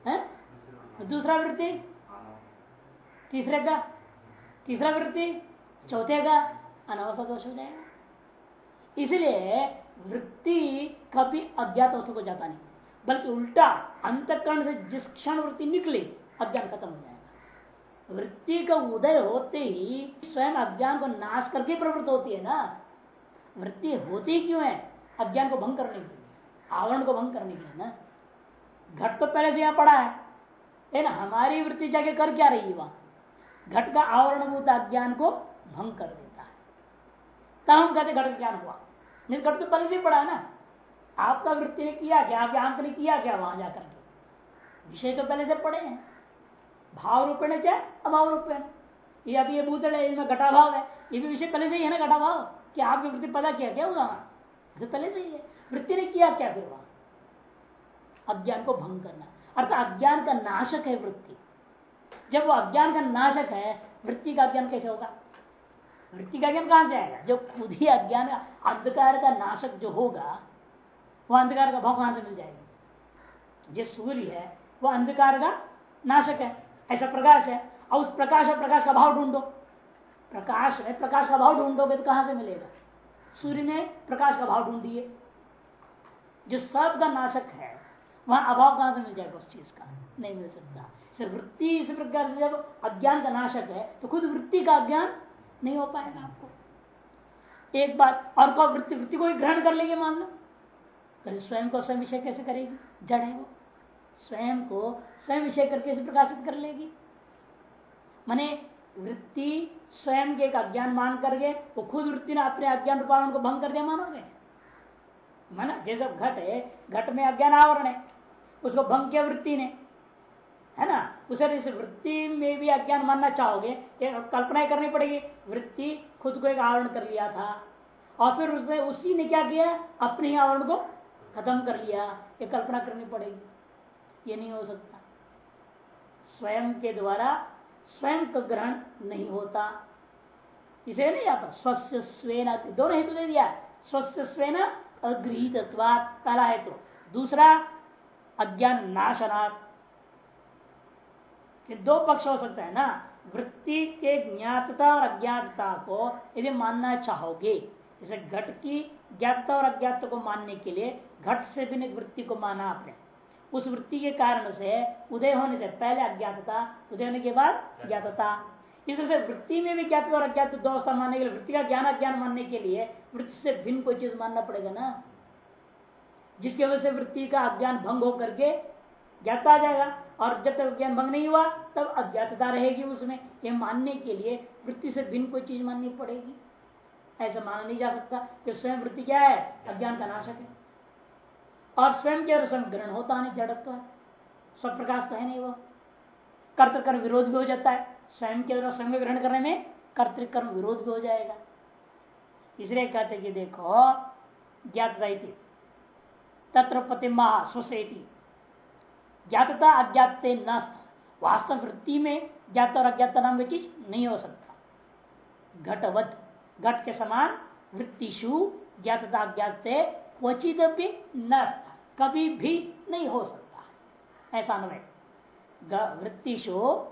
है? दूसरा वृत्ति? तीसरे का? तीसरा वृत्ति? चौथे का? अनावसा दोष हो जाएगा। इसलिए वृत्ति कभी अज्ञात वस्तु को जाता नहीं। बल्कि उल्टा, अंतकरण से जिस क्षण वृत्ति निकली, अज्ञान खत्म हो जाएगा। वृत्ति का उदय होते ही स्वयं अज्ञान को नाश करके प्रवृत्त होती है ना। वृत्ति होती क्यों है? अज्ञान को भंग करने के लिए। आवरण को भंग करने के लिए ना। घट तो पहले से यहाँ पड़ा है। लेकिन हमारी वृत्ति जाके कर क्या रही है वहाँ? घट का आवरणभूत अज्ञान को भंग कर देता है। तब हम कहते घट ज्ञान हुआ। नहीं, घट तो पहले से पड़ा है ना। आपका वृत्ति ने किया क्या? आपके आँख ने किया क्या वहाँ जाकर के? विषय तो पहले से पड़े हैं। भाव रूपेण चाहे अभाव रूपेण। ये अभी ये भूतल है इनमें घटा भाव है। ये भी विषय पहले से ही है ना, घटाभाव? कि आपकी वृत्ति पता किया क्या होगा वहाँ? तो पहले से ही है। वृत्ति ने किया क्या फिर वहाँ? अज्ञान को भंग करना। अर्थात अज्ञान का नाशक है वृत्ति। जब वो अज्ञान का नाशक है, वृत्ति का अज्ञान कैसे होगा? वृत्ति का ज्ञान कहाँ से आएगा? जो खुद ही अज्ञान अंधकार का नाशक जो होगा वह अंधकार का भाव कहाँ से मिल जाएगा? जो सूर्य है वह अंधकार का नाशक है, ऐसा प्रकाश है। और उस प्रकाश और प्रकाश का भाव ढूंढो। प्रकाश है, प्रकाश का भाव ढूंढोगे तो कहाँ से मिलेगा? सूर्य ने प्रकाश का भाव ढूंढिए जो सब का नाशक है वहाँ अभाव कहाँ से मिल जाएगा उस चीज़ का? नहीं मिल सकता। सिर्फ़ वृत्ति इस प्रकार से जब अज्ञान का नाशक है तो खुद वृत्ति का अज्ञान नहीं हो पाएगा आपको। एक बात और को वृत्ति वृत्ति को ग्रहण कर लेंगे मान लो। तो स्वयं को स्वयं विषय कैसे करेगी? जड़ है वो। स्वयं को स्वयं विषय करके प्रकाशित कर लेगी। माने वृत्ति स्वयं के एक अज्ञान मान करके, वो खुद वृत्ति ने अपने अज्ञान रूपावरण को भंग कर दिया, मानोगे? माना जैसे घट है, घट में अज्ञान आवरण है। उसको भंग किया वृत्ति ने। है ना? उसे इस वृत्ति में भी अज्ञान मानना चाहोगे कल्पना ही करनी पड़ेगी। वृत्ति खुद को एक आवरण कर लिया था। और फिर उसने, उसी ने क्या किया? अपने ही आवरण को खत्म कर लिया। ये कल्पना करनी पड़ेगी। ये नहीं हो सकता। स्वयं के द्वारा स्वयं का ग्रहण नहीं होता। इसे नहीं आता। स्वस्थ स्वेन दोनों हेतु दे दिया। स्वस्थ स्वेन अगृहित पहला हेतु। दूसरा अज्ञान नाशनाथ ये दो पक्ष हो सकता है ना, वृत्ति के ज्ञातता और अज्ञातता को यदि मानना चाहोगे, जैसे घट की ज्ञातता और अज्ञात को मानने के लिए घट से भी वृत्ति को माना आपने। उस वृत्ति के कारण से उदय होने से पहले अज्ञातता, उदय होने के बाद ज्ञातता। इस तरह से वृत्ति में भी ज्ञात और अज्ञात दो अवस्था मानने के लिए, वृत्ति का ज्ञान अज्ञान मानने के लिए, वृत्ति से भिन्न कोई चीज़ मानना पड़ेगा ना। जिसकी वजह से वृत्ति का अज्ञान भंग होकर के ज्ञाता आ जाएगा। और जब तक ज्ञान भंग नहीं हुआ, तब अज्ञातता रहेगी उसमें। ये मानने के लिए वृत्ति से भिन्न कोई चीज़ माननी पड़ेगी। ऐसा माना नहीं जा सकता कि स्वयं वृत्ति क्या है? अज्ञान का नाशक है। और स्वयं के ग्रहण होता नहीं, जड़त्व। सब प्रकाश तो है नहीं वो। कर्तकर्म विरोध भी हो जाता है। स्वयं के द्वारा स्वयं ग्रहण करने में कर्तृकर्म विरोध भी हो जाएगा। इसलिए कहते कि देखो ज्ञात तत्र प्रतिमा स्वसेती। ज्ञातता अज्ञात न वास्तव वृत्ति में ज्ञात और अज्ञात नाम चीज़ नहीं हो सकता। घटवत, घट के समान वृत्तिशु ज्ञातता अज्ञात क्वचित भी न कभी भी नहीं हो सकता। ऐसा अनुभव वृत्तिशु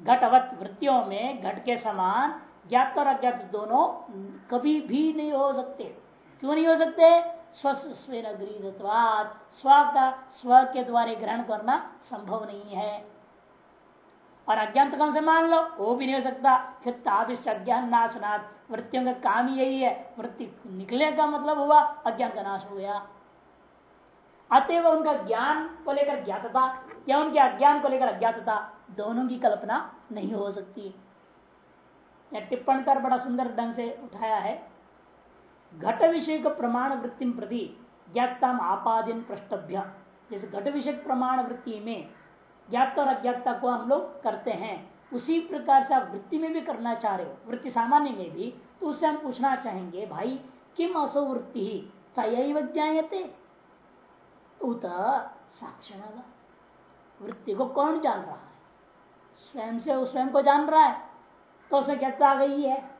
घटवत वृत्तियों में घट के समान ज्ञात और अज्ञात दोनों कभी भी नहीं हो सकते। क्यों नहीं हो सकते? स्वस्थ स्व का स्व के द्वारा ग्रहण करना संभव नहीं है। और अज्ञान कौन से मान लो, वो भी नहीं हो सकता। फिर ताबिश अज्ञान नाशनाथ वृत्तियों का काम यही है। वृत्ति निकले का मतलब हुआ, अज्ञान का नाश हो गया। अतएव उनका ज्ञान को लेकर ज्ञातता या उनके अज्ञान को लेकर अज्ञातता दोनों की कल्पना नहीं हो सकती। टिप्पण कर बड़ा सुंदर ढंग से उठाया है। घट विषय प्रमाण वृत्ति प्रति ज्ञाता आपादिन प्रष्टभ्य जैसे घट विषय प्रमाण वृत्ति में ज्ञात और अज्ञाता को हम लोग करते हैं, उसी प्रकार से आप वृत्ति में भी करना चाह रहे हो, वृत्ति सामान्य में भी तो उससे हम पूछना चाहेंगे, भाई, किम असो वृत्ति? ही तय ज्ञाते उत साक्षण वृत्ति को कौन जान रहा है? स्वयं से स्वयं को जान रहा है तो उसमें ज्ञता आ गई है।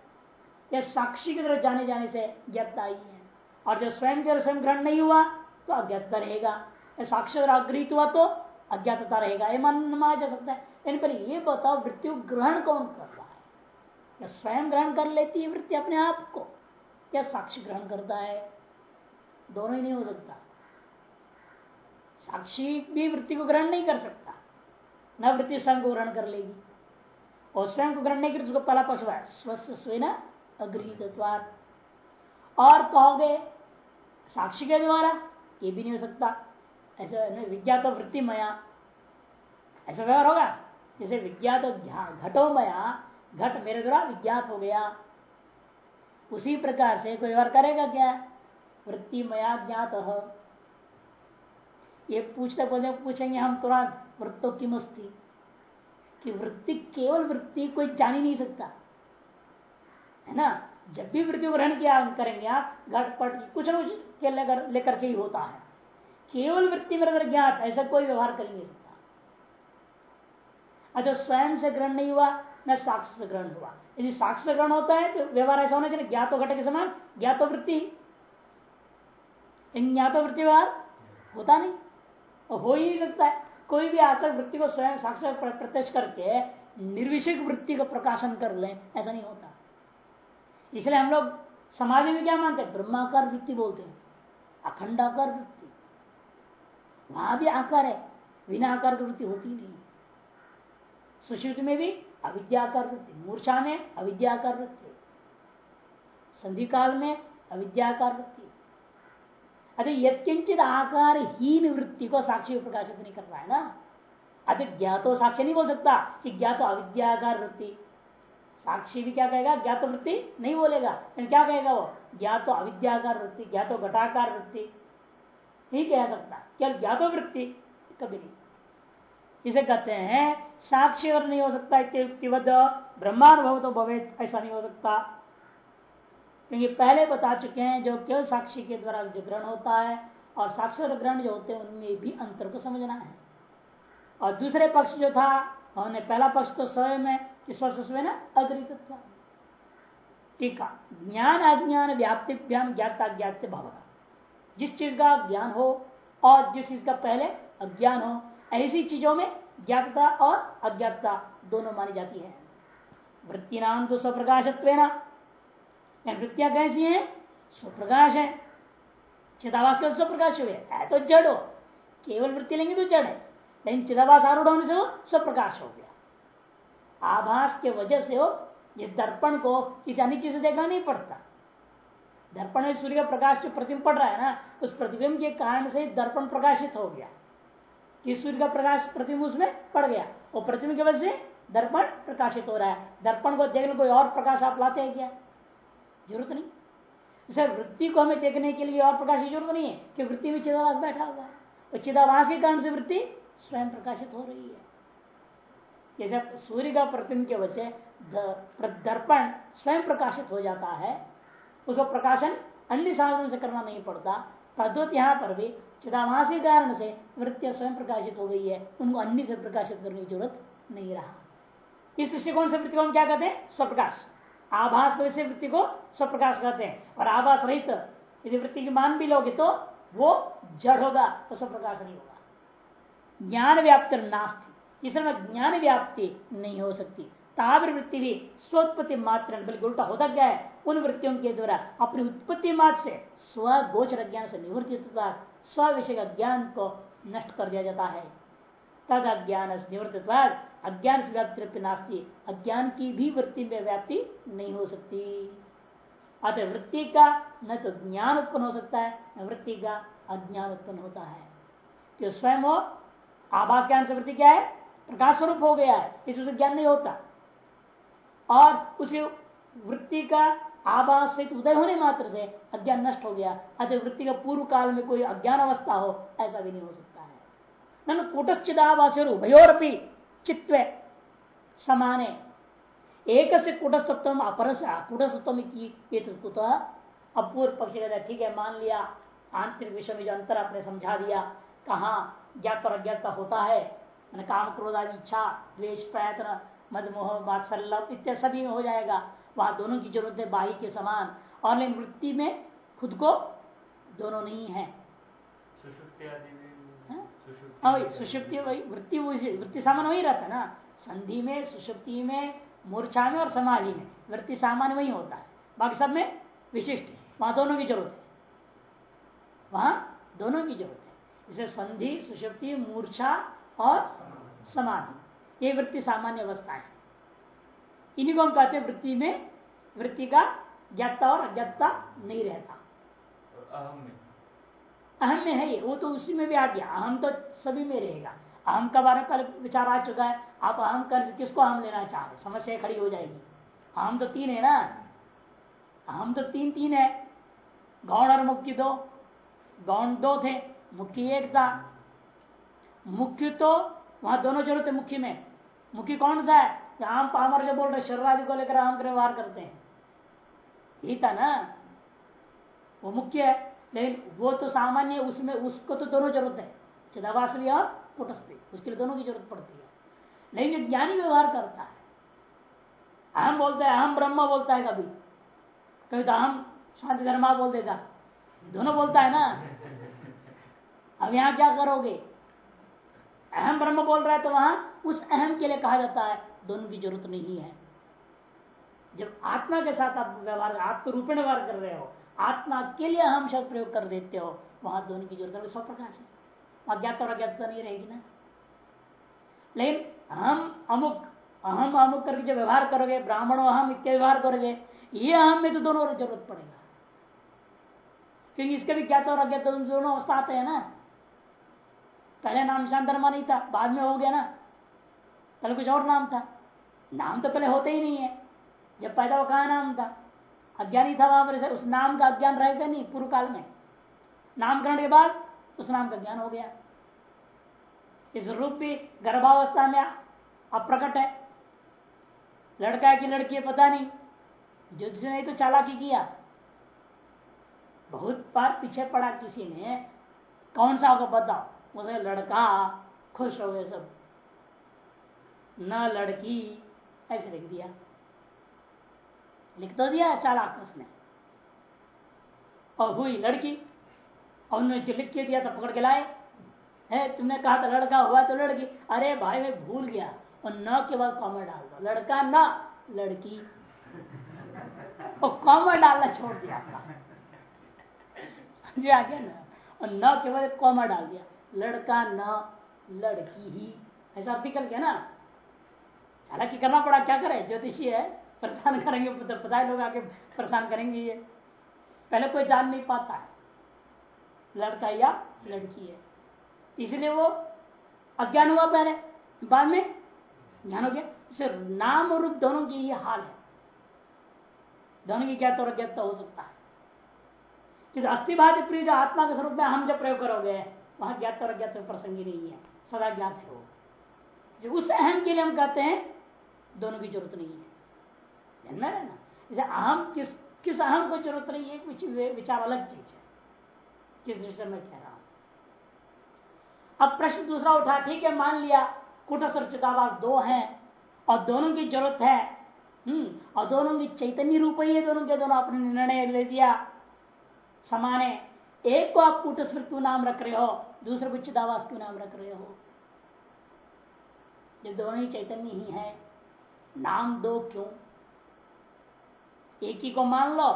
या साक्षी की तरफ़ जाने जाने से ज्ञता आई है। और जब स्वयं के स्वयं ग्रहण नहीं हुआ तो अज्ञातता रहेगा। साक्षी अग्रहित हुआ तो अज्ञातता रहेगा। ये मन जा सकता है। इन पर ये बताओ वृत्ति ग्रहण कौन कर रहा है? या स्वयं ग्रहण कर लेती है वृत्ति अपने आप को? या साक्षी ग्रहण करता है? दोनों ही नहीं हो सकता। साक्षी भी वृत्ति को ग्रहण नहीं कर सकता। न वृत्ति स्वयं को ग्रहण कर लेगी। और स्वयं को ग्रहण नहीं कर उसको पहला पक्ष हुआ स्वस्थ स्वयं अग्रहित और कहोगे, साक्षी के द्वारा? ये भी नहीं हो सकता। ऐसा विज्ञात वृत्ति मया। ऐसा व्यवहार होगा? जैसे विज्ञात घटो मया, घट मेरे द्वारा विज्ञात हो गया। उसी प्रकार से कोई व्यवहार करेगा क्या? वृत्ति मया ज्ञात ये पूछते बोलते पूछेंगे हम तुरंत, वृत्तो की मस्ती। कि वृत्ति, केवल वृत्ति कोई जान ही नहीं सकता। है ना? जब भी वृत्ति ग्रहण किया करेंगे, आप घटपट कुछ न कुछ लेकर के ही होता है। केवल वृत्ति में अगर ज्ञात ऐसा कोई व्यवहार कर नहीं सकता। अच्छा स्वयं से ग्रहण नहीं हुआ, न साक्ष्य से ग्रहण हुआ। यदि साक्ष्य से ग्रहण होता है तो व्यवहार ऐसा होना चाहिए, ज्ञात घट के समान, ज्ञातो वृत्ति। ज्ञातो वृत्ति व्यवहार होता नहीं और हो ही नहीं सकता है। कोई भी आज वृत्ति को स्वयं साक्षर प्रत्यक्ष करके निर्विषिक वृत्ति का प्रकाशन कर ले, ऐसा नहीं होता। इसलिए हम लोग समाधि में क्या मानते हैं? ब्रह्माकार वृत्ति बोलते हैं। अखंडाकार वृत्ति। वहाँ भी आकार है। बिना आकार की वृत्ति होती नहीं सुश्रुति में भी अविद्याकार वृत्ति। मूर्छा में अविद्याकार वृत्ति। संधि काल में अविद्याकार वृत्ति। अरे यत्किंचित आकार हीन वृत्ति को साक्षी प्रकाशित नहीं कर रहा है ना? अति ज्ञातो साक्षी नहीं बोल सकता कि ज्ञातो अविद्याकार वृत्ति। साक्षी भी क्या कहेगा? ज्ञात वृत्ति नहीं बोलेगा। क्या कहेगा वो? ज्ञातो अविद्याकार वृत्ति, ज्ञातो घटाकार वृत्ति। नहीं कह सकता। केवल ज्ञातो वृत्ति, कभी नहीं। इसे कहते हैं, साक्षी और नहीं हो सकता ब्रह्मानुभव तो भवे ऐसा नहीं हो सकता। क्योंकि पहले बता चुके हैं, जो केवल साक्षी के द्वारा जो ग्रहण होता है, और साक्षर ग्रहण जो होते हैं, उनमें भी अंतर को समझना है। और दूसरे पक्ष जो था, हमने पहला पक्ष तो स्वयं में टीका। ज्ञान अज्ञान व्याप्तिभ्याम ज्ञाता ज्ञात भाव जिस चीज़ का ज्ञान हो और जिस चीज़ का पहले अज्ञान हो, ऐसी चीज़ों में ज्ञातता और अज्ञातता दोनों मानी जाती है। वृत्ति नाम तो स्वप्रकाशत्व वृत्तियाँ कैसी है? स्वप्रकाश है। चिदावास के स्वप्रकाश हुए? है तो जड़ हो। केवल वृत्ति लेंगे तो जड़ है। लेकिन चिदावास आरूढ़ होने से वो स्वप्रकाश हो गया। आभास के वजह से हो, जिस दर्पण को किसी अन्य चीज़ से देखना नहीं पड़ता। दर्पण में सूर्य का प्रकाश जो प्रतिबिंब पड़ रहा है ना, उस प्रतिबिंब के कारण से दर्पण प्रकाशित हो गया। कि सूर्य का प्रकाश प्रतिबिंब उसमें पड़ गया। और प्रतिबिंब की वजह से दर्पण प्रकाशित हो रहा है। दर्पण को देखने कोई और प्रकाश आप लाते हैं क्या? ज़रूरत नहीं। सर वृत्ति को हमें देखने के लिए और प्रकाश की ज़रूरत नहीं है, कि वृत्ति में चिदावास बैठा हुआ है। और चिदावास के कारण से वृत्ति स्वयं प्रकाशित हो रही है। ये जब सूर्य का प्रतिबिंब के वजह से दर्पण स्वयं प्रकाशित हो जाता है, उसको प्रकाशन अन्य साधनों से करना नहीं पड़ता। तद्वत यहाँ पर भी चिदाभास कारण से वृत्तियाँ स्वयं प्रकाशित हो गई है, उनको अन्य से प्रकाशित करने की ज़रूरत नहीं रहा। इस दृष्टिकोण से वृत्ति को हम क्या कहते हैं? स्वप्रकाश। आभास वैसे वृत्ति को स्वप्रकाश कहते हैं। और आभास रहित यदि वृत्ति की मान भी लोगे तो वो जड़ होगा तो स्वप्रकाश नहीं होगा। ज्ञान व्याप्त नास्ती। इसमें ज्ञान व्याप्ति नहीं हो सकती। तावर वृत्ति भी स्वोत्पत्ति मात्र बल्कि उल्टा होता क्या है। उन वृत्तियों के द्वारा अपनी उत्पत्ति मात्र से स्व गोचर ज्ञान से निवृत्ति स्व विषय ज्ञान को नष्ट कर दिया जाता है। तद अज्ञान निवृत्त अज्ञान से व्याप्ति नास्ती, अज्ञान की भी वृत्ति में व्याप्ति नहीं हो सकती। अतः वृत्ति का न तो ज्ञान उत्पन्न हो सकता है, न वृत्ति का अज्ञान उत्पन्न होता है। तो स्वयं हो, आभास ज्ञान से वृत्ति क्या है? प्रकाश स्वरूप हो गया है इसमें ज्ञान नहीं होता। और उसके वृत्ति का आवास से, उदय होने मात्र से अज्ञान नष्ट हो गया। अतः वृत्ति का पूर्व काल में कोई अज्ञान अवस्था हो, ऐसा भी नहीं हो सकता है। नन कुटश्चिदावास उभयोरपी चित्व समाने। एक से कुटस्तत्व अपर से कुटस्तत्व की अपूर्व पक्ष कहता ठीक है, मान लिया, आंतरिक विषय में जो अंतर आपने समझा दिया, कहा ज्ञात और अज्ञात का होता है काम क्रोध आदि इच्छा द्वेश प्रयत्न मदमोह वात्सल्य इत्यादि सभी में हो जाएगा। वहाँ दोनों की ज़रूरत है बाही के समान। और लेकिन वृत्ति में खुद को दोनों नहीं है। सुषुप्ति हाँ? वही वृत्ति वही वृत्ति सामान वही रहता है ना। संधि में सुषुप्ति में मूर्छा में और समाधि में। वृत्ति सामान्य वही होता है। बाकी सब में विशिष्ट वहाँ दोनों की ज़रूरत है। वहाँ दोनों की ज़रूरत है। इसे संधि सुषुप्ति मूर्छा और समाधि। ये वृत्ति सामान्य अवस्था है। इन्हीं को हम कहते हैं वृत्ति में वृत्ति का ज्ञाता और अज्ञाता नहीं रहता। अहम में। अहम में है ये। वो तो उसी में भी आ गया। अहम तो सभी में रहेगा। अहम का बारे कल विचार आ चुका है। आप अहम कर किसको अहम लेना चाह रहे समस्या खड़ी हो जाएगी। अहम तो तीन है ना? अहम तो तीन तीन है। गौण और मुख्य दो। गौण दो थे। मुख्य एक था। मुख्य तो वहाँ दोनों ज़रूरत है मुख्य में। मुख्य कौन सा है? आम पामर जो बोल रहे शरीर को लेकर आम व्यवहार करते हैं। ही था ना? वो मुख्य है, लेकिन वो तो सामान्य उसमें उसको तो दोनों ज़रूरत है। चिदावास भी और कुटस्थ उसके लिए दोनों की ज़रूरत पड़ती है। लेकिन ज्ञानी व्यवहार करता है। अहम बोलता है, अहम ब्रह्म बोलता है कभी। कभी तो अहम शांति धर्मा बोल देगा। दोनों बोलता है ना? अब यहाँ क्या करोगे? अहम ब्रह्म बोल रहा है तो वहाँ उस अहम के लिए कहा जाता है, दोनों की ज़रूरत नहीं है। जब आत्मा के साथ आप व्यवहार आत्म रूप व्यवहार कर रहे हो, आत्मा के लिए हम शब्द प्रयोग कर देते हो, वहाँ दोनों की ज़रूरत है, स्वप्रकाश है। अज्ञात और अज्ञात नहीं रहेगी ना। लेकिन हम अमुक, अहम अमुक करके जो व्यवहार करोगे, ब्राह्मण अहम इत्यादि व्यवहार करोगे, ये अहम में तो दोनों ज़रूरत पड़ेगा। क्योंकि इसके भी ज्ञात और अज्ञात दोनों अवस्था आते हैं ना। पहले नाम शांतरमा नहीं था, बाद में हो गया ना। पहले कुछ और नाम था। नाम तो पहले होते ही नहीं है। जब पैदा हुआ, कहा नाम था? अज्ञानी था वहाँ पर उस नाम का अज्ञान रहेगा नहीं, पूर्व काल में। नामकरण के बाद उस नाम का ज्ञान हो गया। इस रूप भी गर्भावस्था में अप्रकट है। लड़का है कि लड़की है, पता नहीं। जिसने तो चालाकी किया। बहुत बार पीछे पड़ा किसी ने। कौन सा होगा, बताओ। उसे लड़का, खुश हो गए सब। न लड़की, ऐसे लिख दिया। लिख तो दिया चालाक उसने। और हुई लड़की, और उन्होंने जो लिख के दिया था, पकड़ के लाए। है, तुमने कहा था लड़का हुआ तो लड़की। अरे भाई, मैं भूल गया। और न के बाद कॉमर डाल दो। लड़का न, लड़की। और कॉमर डालना छोड़ दिया था। समझे आ गया ना? और न के बाद कॉमर डाल दिया। लड़का न लड़की ही। ऐसा निकल गया ना? हालाँकि करना पड़ा, क्या करे? ज्योतिषी है, परेशान करेंगे, पता है लोग आके परेशान करेंगे ये। पहले कोई जान नहीं पाता है, लड़का या लड़की है। इसलिए वो अज्ञान हुआ पहले, बाद में? ज्ञान हो गया। सिर्फ़ नाम और रूप दोनों की ही हाल है। दोनों की ज्ञात और अज्ञात हो सकता है? प्रिय आत्मा के स्वरूप में हम जब प्रयोग करोगे वहाँ ज्ञात और अज्ञात प्रसंगी नहीं है, सदा ज्ञात है वो। उस अहम के लिए हम कहते हैं, दोनों की ज़रूरत नहीं है। ध्यान में ना? जैसे अहम किस किस अहम को ज़रूरत नहीं है विचार अलग चीज़ है। किस दृष्टि में कह रहा हूँ। अब प्रश्न दूसरा उठा, ठीक है, मान लिया, कुटस्थ और चितावास दो हैं, और दोनों की ज़रूरत है हम्म और दोनों की चैतन्य रूप ही है, दोनों के दोनों अपने निर्णय ले दिया समाने एक को आप कुटस्थ क्यों नाम रख रहे हो? दूसरे को चितावास क्यों नाम रख रहे हो? जब दोनों ही चैतन्य ही है। नाम दो क्यों? एक ही को मान लो।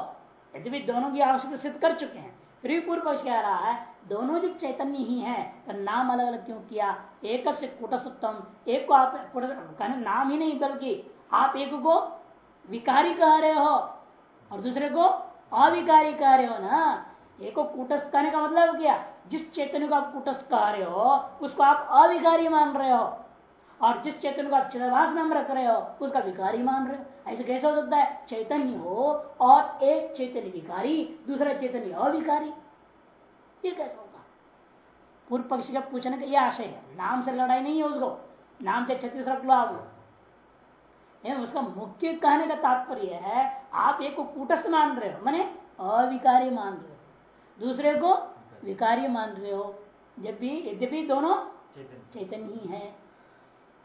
यदि दोनों की आवश्यकता सिद्ध कर चुके हैं, फिर भी पूर्व कह रहा है, दोनों जो चैतन्य ही है तो नाम अलग अलग क्यों किया? एक से कुटस्थम एक को आप कहने नाम ही नहीं, बल्कि आप एक को विकारी कह रहे हो, और दूसरे को अविकारी कह रहे हो ना? एक कुटस्थ कहने का मतलब क्या? जिस चैतन्य को आप कुटस्थ कह रहे हो, उसको आप अविकारी मान रहे हो। और जिस चैतन्य को आप चिदाभास नाम रख रहे हो, उसका विकारी मान रहे हो। ऐसे कैसे हो सकता है? चैतन्य हो और एक चैतन्य विकारी दूसरा चैतन्य अविकारी ये कैसा होगा पूर्व पक्ष का पूछने का यह आशय है। नाम से लड़ाई नहीं है उसको। नाम से छत्तीस रख लो आप उसका मुख्य कहने का तात्पर्य है, आप एक को कूटस्थ मान रहे हो, मैंने अविकारी मान रहे हो। दूसरे को विकारी मान रहे हो। जब भी यद्यपि दोनों चैतन्य। ही है।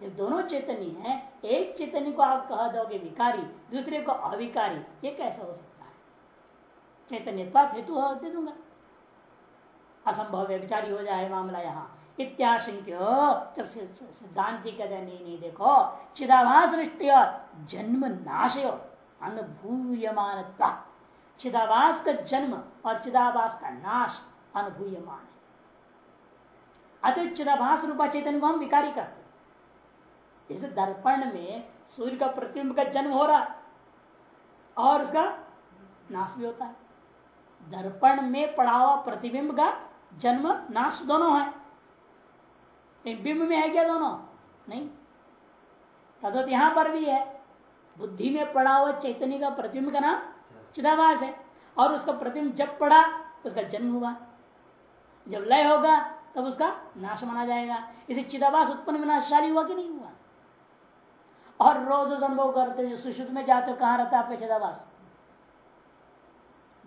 जब दोनों चैतन्य है एक चैतन्य को आप कह दोगे विकारी दूसरे को अविकारी ये कैसे हो सकता है? चैतन्य हेतु दे दूँगा। असंभव विचारी हो जाए मामला यहाँ। इत्याशंक्य जब सिद्धांति कहते नहीं नहीं देखो चिदाभास दृष्टि जन्म नाशय अनुभूयमान चिदाभास का जन्म और चिदाभास का नाश अनुभूयमान है। अतः चिदाभास रूपा चैतन्य को हम विकारी करते जैसे दर्पण में सूर्य का प्रतिबिंब का जन्म हो रहा और उसका नाश भी होता है। दर्पण में पड़ा हुआ प्रतिबिंब का जन्म, नाश दोनों है। बिंब में है क्या दोनों? नहीं। तदत यहाँ पर भी है। बुद्धि में पड़ा हुआ चैतन्य का प्रतिबिंब का नाम चिदाभास है। और उसका प्रतिबिंब जब पड़ा उसका जन्म हुआ। जब लय होगा, तब उसका नाश माना जाएगा। इसे चिदाभास उत्पन्न विनाशशाली हुआ कि नहीं हुआ? और रोज रोज अनुभव करते सुशुद्ध में जाते हो कहाँ रहता है आपका चिदाभास?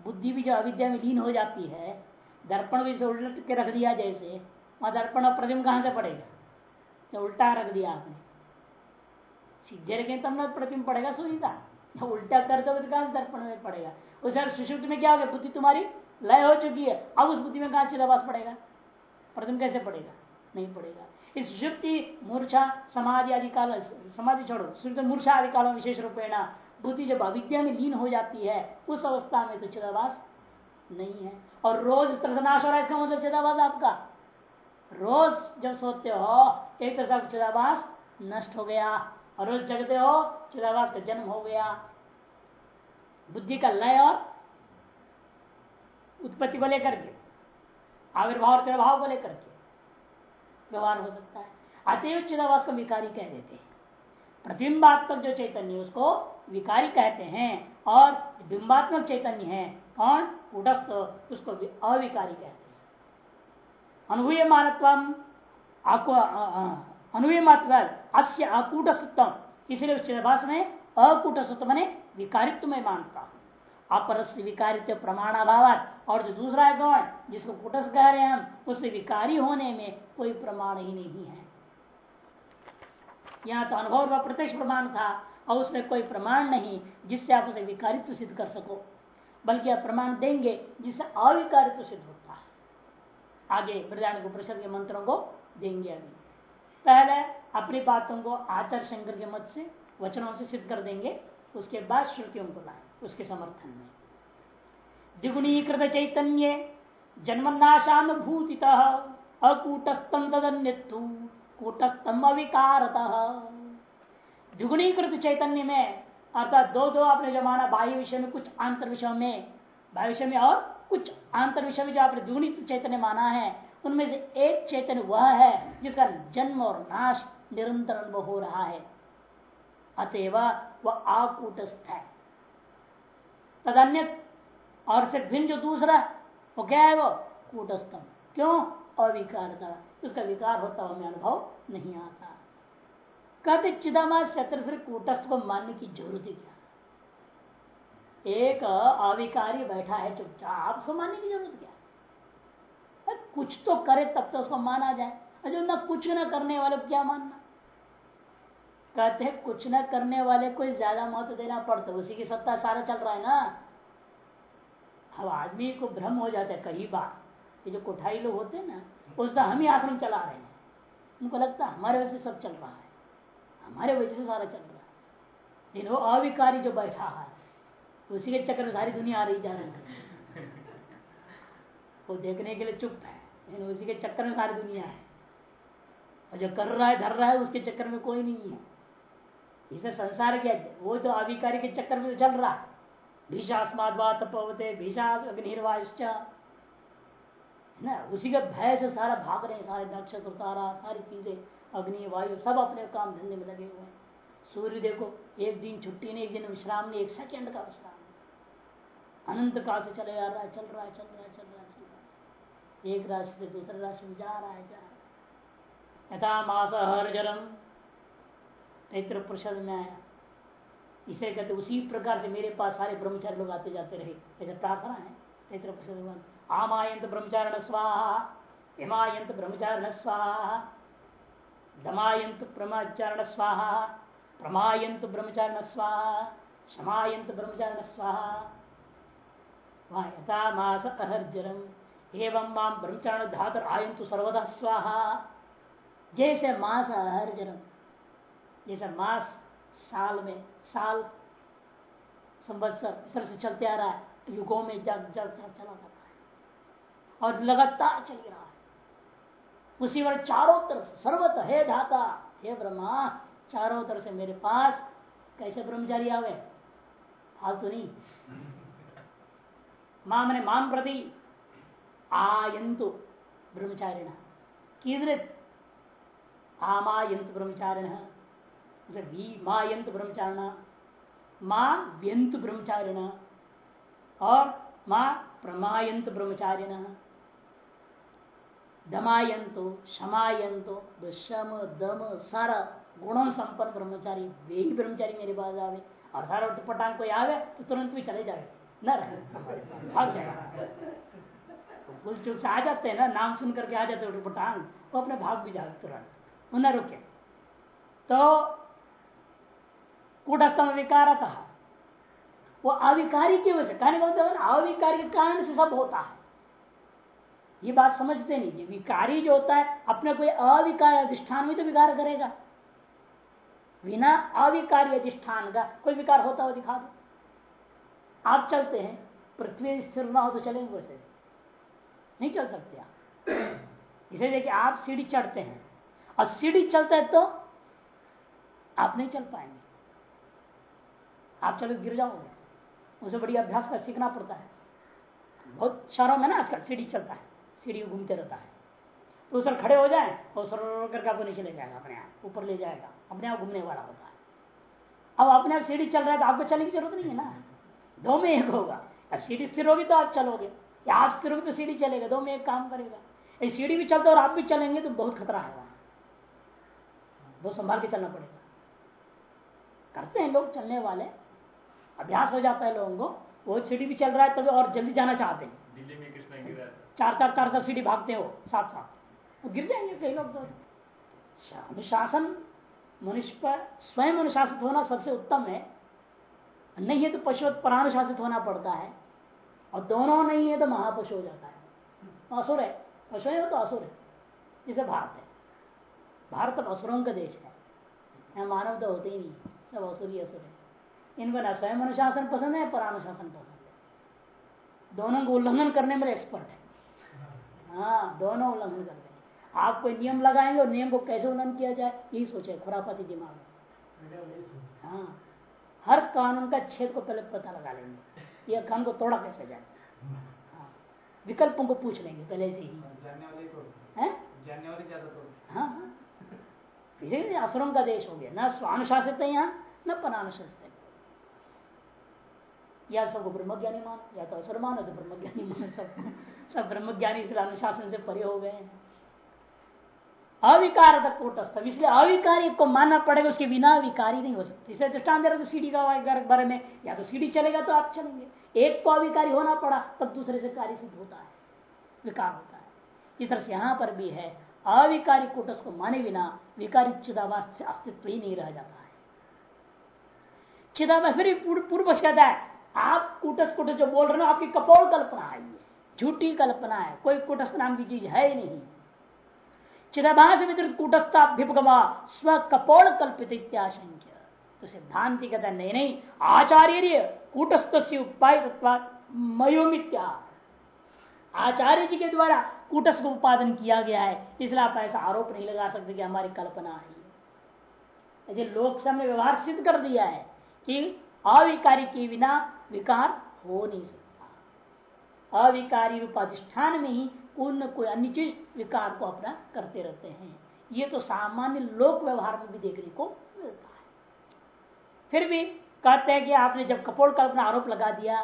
बुद्धि भी जो अविद्या में लीन हो जाती है, दर्पण भी उल्ट के रख दिया जैसे, वहाँ दर्पण और प्रतिम कहाँ से पड़ेगा? तो उल्टा रख दिया आपने। सीधे रखें तब ना प्रतिम पड़ेगा, सूर्य का। तो उल्टा कर दो तो कहाँ दर्पण में पड़ेगा। उस सुषुप्त में क्या हो गया? बुद्धि तुम्हारी लय हो चुकी है। अब उस बुद्धि में कहा चिदावास पड़ेगा? प्रतिम कैसे पड़ेगा? नहीं पड़ेगा। इस सुषुप्ति मूर्छा, समाधि आदि काल, समाधि छोड़ो मूर्छा आदि काल विशेष रूपेण बुद्धि जब अविद्या में लीन हो जाती है, उस अवस्था में तो चिदावास नहीं है। और रोज इस तरह से नाश हो रहा है, इसका मतलब चिदावास आपका। रोज जब सोते हो, एक तरह से चिदाभास नष्ट हो गया। और रोज जगते हो चिदाभास का जन्म हो गया। बुद्धि का लय और उत्पत्ति को लेकर के, आविर्भाव और तिरभाव को लेकर के व्यवहार हो सकता है। अतएव चिदावास को विकारी कह देते हैं। प्रतिबिंबात्मक जो चैतन्य उसको विकारी कहते हैं और बिंबात्मक चैतन्य है, कौन? उडस्त उसको अविकारी कहते हैं। अनुभूय मानत्व अनुभूय मात्र अस्य अकूटस्तम इसलिए चिदाभास में अकूटस्तत्व मैंने विकारित्व में मानता। अपर से विकारित्व प्रमाणाभाव और जो दूसरा है कौन? जिसको कुटस कह रहे हैं हम, उससे विकारी होने में कोई प्रमाण ही नहीं है। यहाँ तो अनुभव का प्रत्यक्ष प्रमाण था, और उसमें कोई प्रमाण नहीं जिससे आप उसे विकारित्व सिद्ध कर सको। बल्कि आप प्रमाण देंगे जिससे अविकारित्व सिद्ध होता है। आगे को परिषद के मंत्रों को देंगे अभी। पहले अपनी बातों को आचार्य शंकर के मत से, वचनों से सिद्ध कर देंगे। उसके बाद श्रुतियों को लाए, उसके समर्थन में। द्विगुणीकृत चैतन्य जन्मनाशानुभूति अकूटस्थम तदन्यु कूटस्थम अविकारत। द्विगुणीकृत चैतन्य में, अर्थात दो दो आपने जमाना बाह्य विषय में कुछ, आंतर विषय में, बाह्य विषय में और कुछ आंतर विषय में जो आपने द्विगुणित चैतन्य माना है, उनमें से एक चैतन्य वह है, जिसका जन्म और नाश निरंतर अनुभव हो रहा है। अतएव वह आकूटस्थ है। तदन्य और से भिन्न जो दूसरा, वो क्या है वो? कूटस्थम। क्यों? अविकारता। उसका विकार होता हमें अनुभव नहीं आता। कभी चिदामा शत्र फिर कूटस्थ को मानने की ज़रूरत ही क्या? एक अविकारी बैठा है चुपचाप उसको मानने की ज़रूरत क्या? कुछ तो करे तब तो उसको माना जाए। जो ना कुछ ना करने वाले क्या मानना? कहते हैं, कुछ ना करने वाले को ज़्यादा महत्व देना पड़ता उसी की सत्ता सारा चल रहा है ना। अब आदमी को भ्रम हो जाता है कई बार। ये जो कोठाई लोग होते हैं ना उसका हम ही आश्रम चला रहे हैं। उनको लगता है, हमारे वजह से सब चल रहा है। हमारे वजह से सारा चल रहा है। लेकिन वो अविकारी जो बैठा है, उसी के चक्कर में सारी दुनिया आ रही जा रही है। वो देखने के लिए चुप है, लेकिन उसी के चक्कर में सारी दुनिया है। और जो कर रहा है, धर रहा है, उसके चक्कर में कोई नहीं है। इसने संसार के वो तो अभिकारी के चक्कर में तो चल रहा। भीषास्माद तपवते भीषा अग्निर्वाश्च ना, उसी के भय से सारा भाग रहे सारे नक्षत्र, तारा, सारी चीज़ें, अग्नि, वायु, सब अपने काम धंधे में लगे हुए हैं। सूर्य देखो, एक दिन छुट्टी नहीं, एक दिन विश्राम नहीं, एक सेकंड का विश्राम अनंत काल से चले जा रहा है, चल रहा है, चल रहा है, चल रहा है, चल रहा है। एक राशि से दूसरे राशि में जा रहा है, जा रहा है। यथा मास हर जलम तैत्र परिषद में आया। इसे कहते उसी प्रकार से मेरे पास सारे ब्रह्मचारी लोग आते जाते रहे। ऐसे प्रार्थना है तैत्र परिषद आमायंत ब्रह्मचारण स्वाहा हिमायंत ब्रह्मचारण स्वाहा, दमायंत ब्रह्मचारण स्वाहा, प्रमायंत ब्रह्मचारण स्वाहा क्षमायंत ब्रह्मचारण स्वाहा। वहाँ यथा मास अहर्जरम एवं माम ब्रह्मचारण धातर आयंतु सर्वदा स्वाहा। जैसे मास अहर्जरम जैसे मास साल में, साल संवत्सर, सर से चलते आ रहा है युगों में जग जग चला जाता है। और लगातार चल रहा है। उसी बार चारों तरफ़ सर्वत हे धाता, हे ब्रह्मा, चारों तरफ़ से मेरे पास कैसे ब्रह्मचारी आवे फालतू नहीं। माँ मैंने माम प्रति आयंतु ब्रह्मचारिण। कीदृत? आमायंतु ब्रह्मचारिण। मायंत ब्रह्मचारिण माँ व्यंतु ब्रह्मचारिण और माँ प्रमायंत ब्रह्मचारिण दमायंतो क्षमायंतो दम सारा गुणों संपन्न ब्रह्मचारी वे ही ब्रह्मचारी मेरे पास आवे और सारा पटांग कोई आवे तो तुरंत भी चले जाए न रहे भाग जाएगा आ जाते हैं ना नाम सुन करके आ जाते हैं पटांग वो अपने भाग भी जाए तुरंत न रुके तो कूटस्थम विकार था वो अविकारी की वजह से, कहने का मतलब अविकारी के कारण से सब होता है। ये बात समझते नहीं विकारी जो होता है, अपने कोई अविकार अधिष्ठान में तो विकार करेगा। बिना अविकारी अधिष्ठान का कोई विकार होता हो दिखा दो। आप चलते हैं, पृथ्वी स्थिर ना हो तो चलेंगे वैसे नहीं चल सकते आप। इसे देखिए, आप सीढ़ी चढ़ते हैं, और सीढ़ी चलता है तो आप नहीं चल पाएँगे। आप चलो गिर जाओगे। उसे बड़ी अभ्यास का सीखना पड़ता है। बहुत शहरों में ना आजकल सीढ़ी चलता है। सीढ़ी घूमते रहता है। तो उस खड़े हो जाए और सर करके आपको नीचे ले जाएगा, अपने आप, ऊपर ले जाएगा। अपने आप घूमने वाला होता है। अब अपने आप सीढ़ी चल रहा है तो आपको चलने की ज़रूरत नहीं है ना। दो में एक होगा। सीढ़ी स्थिर होगी तो आप चलोगे। या आप स्थिर होगी तो सीढ़ी चलेगा। दो में एक काम करेगा। ये सीढ़ी भी चलते और आप भी चलेंगे तो बहुत खतरा है वहाँ। बहुत संभाल के चलना पड़ेगा। करते हैं लोग, चलने वाले। अभ्यास हो जाता है लोगों को वो सीढ़ी भी चल रहा है तभी और जल्दी जाना चाहते हैं। दिल्ली में कृष्णा चार चार चार चार सीढ़ी भागते हो साथ साथ तो गिर जाएँगे कई लोग तो। अनुशासन मनुष्य पर स्वयं अनुशासित होना सबसे उत्तम है। नहीं है तो पशु परानुशासित होना पड़ता है। और दोनों नहीं है तो महापशु हो जाता है। असुर है पशु है तो असुर है। जिसे भारत है। भारत अब असुरों का देश है। मानव तो होते ही नहीं सब असुर ही असुर है। इनको न स्वयं अनुशासन पसंद है परानुशासन पसंद है। दोनों को उल्लंघन करने में एक्सपर्ट है। हाँ दोनों उल्लंघन करते हैं। आप कोई नियम लगाएँगे और नियम को कैसे उल्लंघन किया जाए यही सोचे खुरापाती दिमाग। में हाँ हर कानून का छेद को पहले पता लगा लेंगे। यह कानून को तोड़ा कैसे जाए? हाँ विकल्पों को पूछ लेंगे पहले से ही। हाँ? हाँ इसीलिए असुरों का देश हो गया। न स्वानुशासित है यहाँ न पनानुशासित या सबको ब्रह्मज्ञानी मान, या तो असुर मान तो ब्रह्मज्ञानी मान सब। सब ब्रह्मज्ञानी इसलिए अनुशासन से परे हो गए हैं। अविकार तक कूटस्थ। इसलिए अविकारी को मानना पड़ेगा, उसके बिना विकारी नहीं हो सकती। इसलिए दृष्टान दे रहे तो सीढ़ी का बारे में, या तो सीढ़ी चलेगा तो आप चलेंगे। एक को अविकारी होना पड़ा, तब दूसरे से कार्य सिद्ध होता है, विकार होता है। इस तरह से यहाँ पर भी है, अविकारी कूटस को माने बिना विकारी चिदावास अस्तित्व ही नहीं रह जाता है। चिदावास फिर पूर्व कहता है आप कुटस कुटस जो बोल रहे हो आपकी कपोल कल्पना है झूठी कल्पना है, कोई कुटस्थ नाम की चीज़ है ही नहीं। चिदाभास वितरित कुटस्थाभ्युपगमा स्व कपोल कल्पित इत्याशंक्य तो सिद्धांति कहता नहीं नहीं, आचार्य कूटस्थ से उपाय मयोमित्या। आचार्य जी के द्वारा कूटस्थ को उत्पादन किया गया है, इसलिए आप ऐसा आरोप नहीं लगा सकते कि हमारी कल्पना है। यदि लोक समय व्यवहार सिद्ध कर दिया है कि अविकारी के बिना विकार हो नहीं सकता। अविकारी रूप अधिष्ठान में ही कोई न कोई अन्य चीज़ विकार को अपना करते रहते हैं। ये तो सामान्य लोक व्यवहार में भी देखने को मिलता है। फिर भी कहते हैं कि आपने जब कपोल कल्पना आरोप लगा दिया,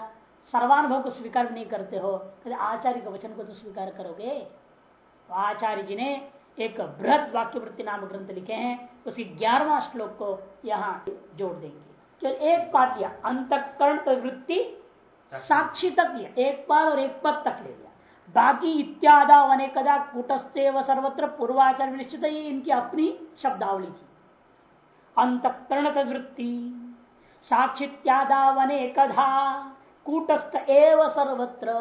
सर्वानुभव को स्वीकार नहीं करते हो तो आचार्य के वचन को तो स्वीकार करोगे? तो आचार्य जी ने एक बृहद वाक्य वृत्ति नाम ग्रंथ लिखे हैं, उसी ग्यारहवा श्लोक को यहाँ जोड़ देंगे। केवल एक पाठ लिया अंतकरण तो वृत्ति, साक्षी तक लिया एक पाद और एक पद तक ले लिया। बाकी इत्यादा कदा कुटस्ते व सर्वत्र पूर्वाचार निश्चित ही इनकी अपनी शब्दावली थी। अंतकरण वृत्ति साक्षित्यादा कधा कूटस्थ एव सर्वत्र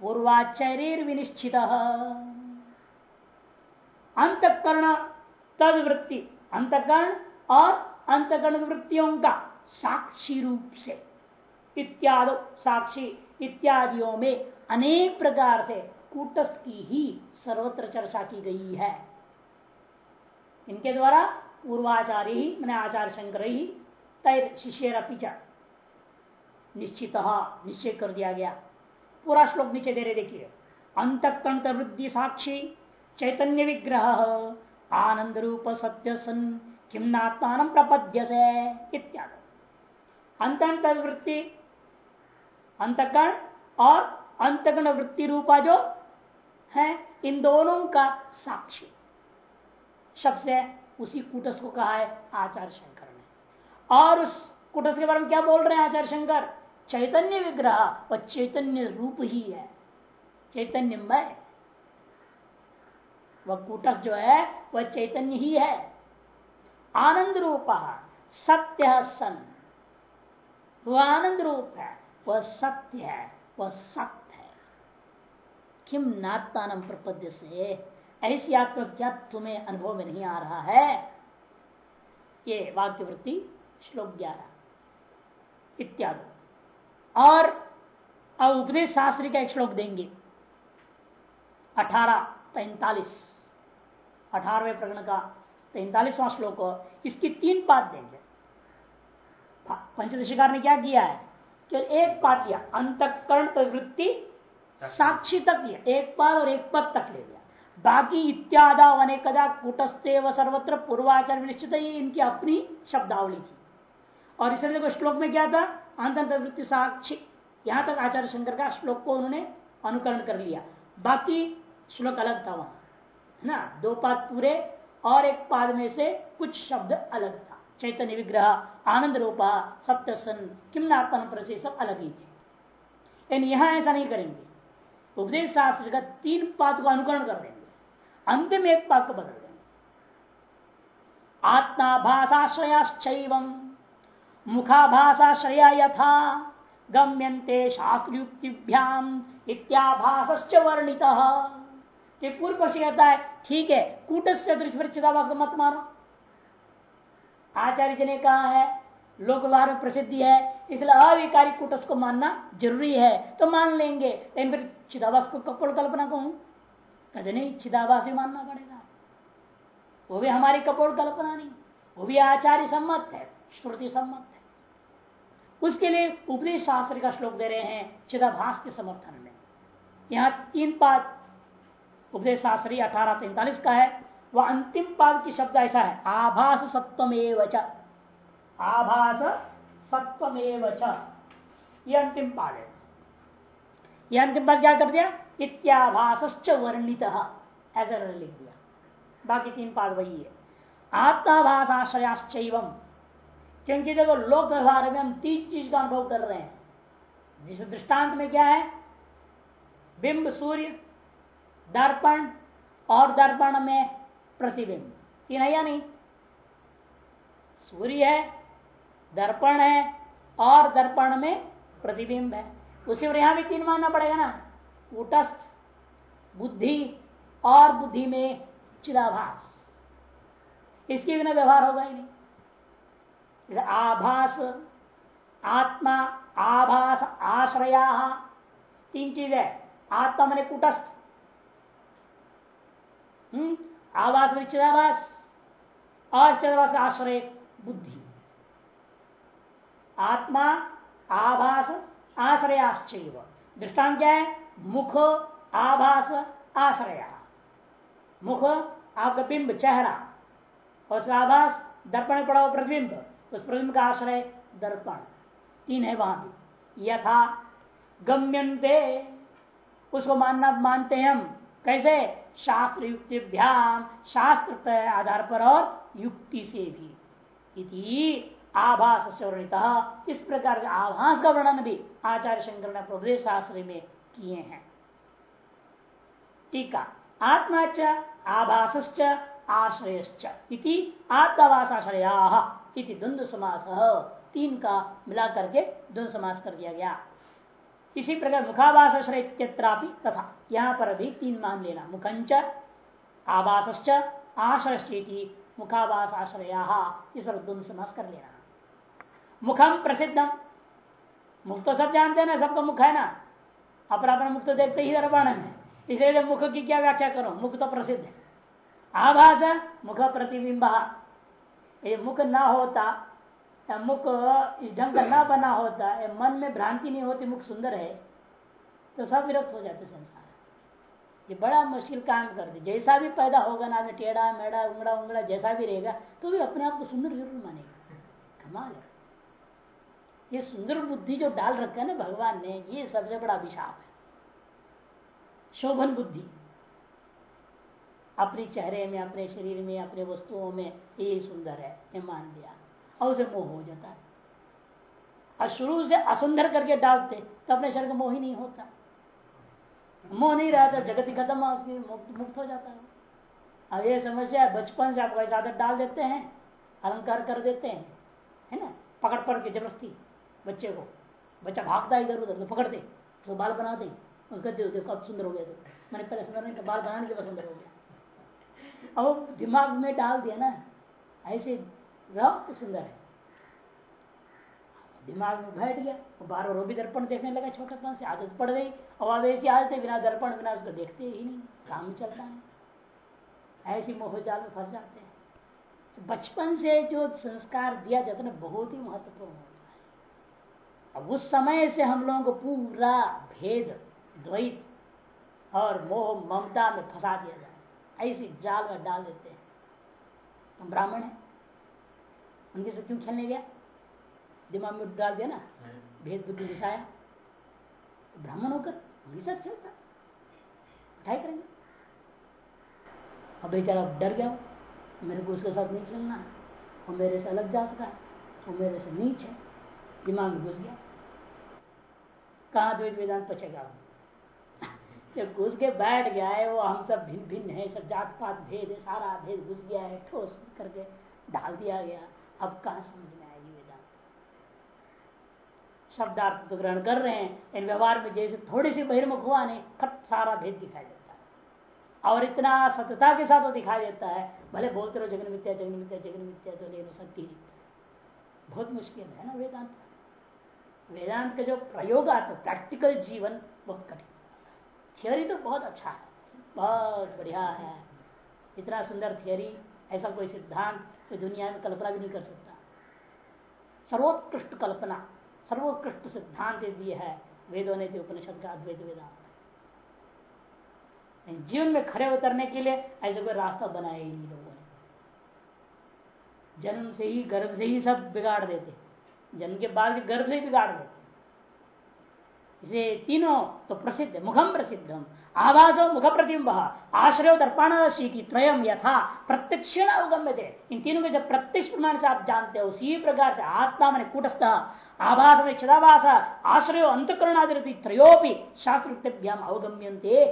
पूर्वाचार्य विनिश्चित। अंतकरण तद वृत्ति अंतकरण और अंतकरण वृत्तियों का साक्षी रूप से, इत्यादि, साक्षी इत्यादियों में अनेक प्रकार से कूटस्थ की ही सर्वत्र चर्चा की गई है। इनके द्वारा पूर्वाचार्य ही, मैंने आचार्य शंकर ही, तय शिष्य पिचा निश्चित निश्चय कर दिया गया। पूरा श्लोक नीचे दे रहे, देखिए। अंतकंत वृद्धि साक्षी, चैतन्य विग्रह, आनंद रूप सत्य सन, किमनात्मान प्रपद्य से इत्यादि। अंत वृत्ति अंतकरण और अंतकरण वृत्ति रूपा जो है, इन दोनों का साक्षी। शब्द से उसी कुटस को कहा है आचार्य शंकर ने। और उस कुटस के बारे में क्या बोल रहे हैं आचार्य शंकर? चैतन्य विग्रह, और चैतन्य रूप ही है। चैतन्यमय। वह कूटस जो है, वह चैतन्य ही है। आनंद रूप, सत्य सन। वह आनंद रूप है वह सत्य है वह सत्य है। किम नात्मान प्रपद्य से ऐसी आत्मा क्या तुम्हें अनुभव में नहीं आ रहा है। ये वाक्यवृत्ति श्लोक ग्यारह। इत्यादि। और, अब उपदेश शास्त्री का एक श्लोक देंगे। अठारह तैतालीस। अठारहवें प्रकरण का तैतालीसवां श्लोक। इसकी तीन पाठ देंगे। पंचदशिकार ने क्या किया है? केवल एक पाठ लिया अंतकरण तो वृत्ति साक्षी तक लिया एक पाद और एक पद तक ले लिया। बाकी इत्यादा अनेकदा कुटस्ते व सर्वत्र पूर्वाचार निश्चित इनकी अपनी शब्दावली थी। और इसलिए देखो श्लोक में क्या था? अंत वृत्ति साक्षी। यहाँ तक आचार्य शंकर का श्लोक को उन्होंने अनुकरण कर लिया। बाकी श्लोक अलग था वहाँ, है ना? दो पाद पूरे और एक पाद में से कुछ शब्द अलग था। चैतन्य विग्रह, आनंद रूपा सत्य सन किमनात्मन प्रसे सब अलग ही थे। लेकिन यहाँ ऐसा नहीं करेंगे। उपदेश शास्त्र का तीन पाद को अनुकरण कर देंगे। अंतिम एक पाद को बदल देंगे। आत्मा आत्माभाषाश्रयाश्चैव मुखाभाषाश्रया यथा, गम्यन्ते शास्त्रयुक्तिभ्याम इत्याभाष वर्णित। पूर्व पक्ष कहता है, ठीक है, कूटस्य को मत मानो। आचार्य जी ने कहा है, लोक व्यवहार में प्रसिद्धि है, इसलिए अविकारी कुटस को मानना ज़रूरी है। तो मान लेंगे, लेकिन फिर चिदावास को कपोल कल्पना कहूँ? कहते नहीं चिदावास ही मानना पड़ेगा। वो भी हमारी कपोल कल्पना नहीं। वो भी आचार्य सम्मत है श्रुति सम्मत है। उसके लिए उपदेश शास्त्र का श्लोक दे रहे हैं, चिदाभास के समर्थन में। यहाँ तीन पाद उपदेश शास्त्री अठारह तैतालीस का है। वह अंतिम पाद की शब्द ऐसा है, आभास सत्वमेव आभास सत्वमेव ये अंतिम पाद है। ये अंतिम पाद क्या कर दिया? इत्याभास वर्णित। ऐसा लिख दिया। बाकी तीन पाद वही है। आत्माभास क्योंकि देखो, लोक व्यवहार में हम तीन चीज़ का अनुभव कर रहे हैं। जिस दृष्टांत में क्या है? बिंब, सूर्य, दर्पण और दर्पण में प्रतिबिंब। तीन है या नहीं? सूर्य है, दर्पण है, और दर्पण में प्रतिबिंब है। उसी पर यहाँ भी तीन मानना पड़ेगा ना? कूटस्थ बुद्धि, और बुद्धि में चिदाभास। इसके बिना व्यवहार होगा ही नहीं। आभास, आत्मा, आभास, आश्रया, तीन चीज़ है। आत्मा मैंने कुटस्थ। हम्म? आवास में और चिदावास आश्रय, बुद्धि। आत्मा, आभास, आश्रयाश्चैव। दृष्टांत क्या है? मुख, आभास, आश्रय। मुख, आपका बिंब, चेहरा। और उसका आभास, दर्पण पड़ा हुआ प्रतिबिंब। उस प्रतिबिंब का आश्रय, दर्पण। तीन है वहाँ भी। यथा गम्यंते उसको मानना मानते हैं हम। कैसे? शास्त्र युक्तिभ्याम शास्त्र पर आधार पर और युक्ति से भी। इति आभास से वर्णित। इस प्रकार के आभास का वर्णन भी आचार्य शंकर ने प्रदेश शास्त्र में किए हैं। टीका आत्मा च आभास आश्रयश्च। इति आत्मावासाश्रया द्वंद्व समास। तीन का मिला करके द्वंद्व समास कर दिया गया। इसी प्रकार मुखावास तथा। यहाँ पर भी तीन मान लेना। मुखंच आवास आश्रय मुखावास आश्रया इस पर द्वंद्व समास कर लेना। मुखम प्रसिद्धम मुख तो सब जानते हैं ना, सबका मुख है ना? अपना अपना मुख तो देखते ही दर्पण है। इसलिए मुख की क्या व्याख्या करो? मुख तो प्रसिद्ध है। आभास मुख प्रतिबिंब ये मुख ना होता मुख इस ढंग का ना बना होता या मन में भ्रांति नहीं होती, मुख सुंदर है तो सब विरक्त हो जाते संसार। ये बड़ा मुश्किल काम कर दे। जैसा भी पैदा होगा ना टेढ़ा, मेढ़ा, उंगड़ा उंगड़ा, जैसा भी रहेगा तो भी अपने आप को सुंदर ज़रूर मानेगा। कमाल है। ये सुंदर बुद्धि जो डाल रखा है ना भगवान ने, ये सबसे बड़ा अभिशाप है। शोभन बुद्धि। अपने चेहरे में, अपने शरीर में, अपने वस्तुओं में ये सुंदर है, ये मान लिया। और उसे मोह हो जाता है। और शुरू से असुंदर करके डालते तो अपने शरीर का मोह ही नहीं होता। मोह नहीं रहता जगत ही खत्म मुक्त, हो जाता है। अब ये समस्या बचपन से आपको ऐसा आदत डाल देते हैं अलंकार कर देते हैं है ना? पकड़ पकड़ के ज़बरदस्ती बच्चे को। बच्चा भागता इधर उधर तो पकड़ दे तो बाल बना दे। कहते देखो अब सुंदर हो गया तो। मैंने पहले सुंदर नहीं बाल बनाने के बाद सुंदर हो गया। अब दिमाग में डाल दिया ना ऐसे रहो तो सुंदर है। दिमाग में बैठ गया वो बार बार वो भी दर्पण देखने लगा छोटे से, आदत पड़ गई। अब अब ऐसी आदत है, बिना दर्पण, बिना उसको देखते ही नहीं, काम चलता है। ऐसी मोह जाल में फंस जाते हैं। तो बचपन से जो संस्कार दिया जाता है ना, बहुत ही महत्वपूर्ण होता है। अब उस समय से हम लोगों को पूरा भेद, द्वैत और मोह, ममता में फंसा दिया जाए ऐसी जाल में डाल देते हैं। हम ब्राह्मण है। उनके से क्यों खेलने गया? दिमाग में डाल दिया ना? हाँ। भेद बुद्धि दिशाया तो ब्राह्मण होकर उनके साथ खेलता। पढ़ाई करेंगे। अब बेचारा डर गया। मेरे को उसके साथ नहीं खेलना है। वो मेरे से अलग जात का है। वो मेरे से नीच है। दिमाग में घुस गया। कहा द्वैत वेदांत पचेगा जब घुस के बैठ गया है वो हम सब भिन्न भिन्न है सब जात पात भेद है सारा भेद घुस गया है ठोस करके डाल दिया गया। अब कहा समझ में आएगी वेदांत? शब्दार्थ तो ग्रहण कर रहे हैं इन व्यवहार में जैसे थोड़ी सी बहिर्मुख हुआ नहीं, खट सारा भेद दिखाई देता है। और इतना सत्यता के साथ वो दिखाई देता है, भले बोलते रहो, जगन मिथ्या जगन मिथ्या जगन मिथ्या तो लेकिन सत्य बहुत मुश्किल है ना वेदांत? वेदांत का जो प्रयोग आता प्रैक्टिकल जीवन बहुत कठिन थियोरी तो बहुत अच्छा है, बहुत बढ़िया है। इतना सुंदर थियोरी ऐसा कोई सिद्धांत कोई दुनिया में कल्पना भी नहीं कर सकता। सर्वोत्कृष्ट कल्पना, सर्वोत्कृष्ट सिद्धांत दिए है, वेदों ने उपनिषद का अद्वैत वेदांत जीवन में खड़े उतरने के लिए ऐसे कोई रास्ता बनाया ही नहीं लोगों ने। जन्म से ही, गर्भ से ही सब बिगाड़ देते जन्म के बाद गर्भ से ही बिगाड़ देते इसे तीनों तो प्रसिद्ध मुखम प्रसिद्धम आवाज़ मुख प्रतिबिंब आश्रय दर्पण की त्रयम यथा प्रत्यक्ष अवगम्य थे इन तीनों के जब प्रत्यक्ष प्रमाण से आप जानते हो, उसी प्रकार से आत्मा मैंने कूटस्थ। आभास में चिदाभास आश्रय अंतकरण आदि त्रयोपि शास्त्रोक्तभ्याम अवगम्यंते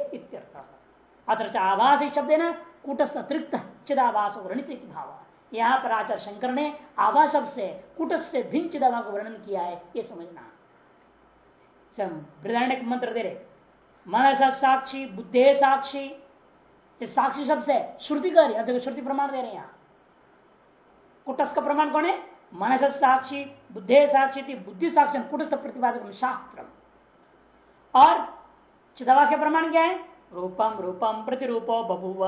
अत्र आभास शब्द न कूटस्थ अतिरिक्त चिदाभास वर्णित भाव। यहाँ पर आचार्य शंकर ने आभास से कूटस्थ से भिन्न चिदाभास को वर्णन किया है, ये समझना। बृदारण्य मंत्र दे रहे मनस साक्षी बुद्धे साक्षी इस साक्षी शब्द से श्रुति कर रही श्रुति प्रमाण दे रहे हैं कुटस का प्रमाण कौन है मनस साक्षी बुद्धे साक्षी बुद्धि साक्षी कुटस्थ प्रतिपादक शास्त्र और चिदावास के प्रमाण क्या है रूपम रूपम प्रतिरूपो बभुव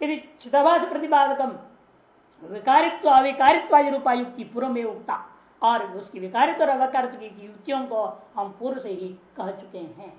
यदि चिदावास प्रतिपादकम विकारित्व अविकारित्व रूपायुक्ति पूर्व में उगता और उसकी विकारित और अवकारित की युक्तियों को हम पूर्व से ही कह चुके हैं।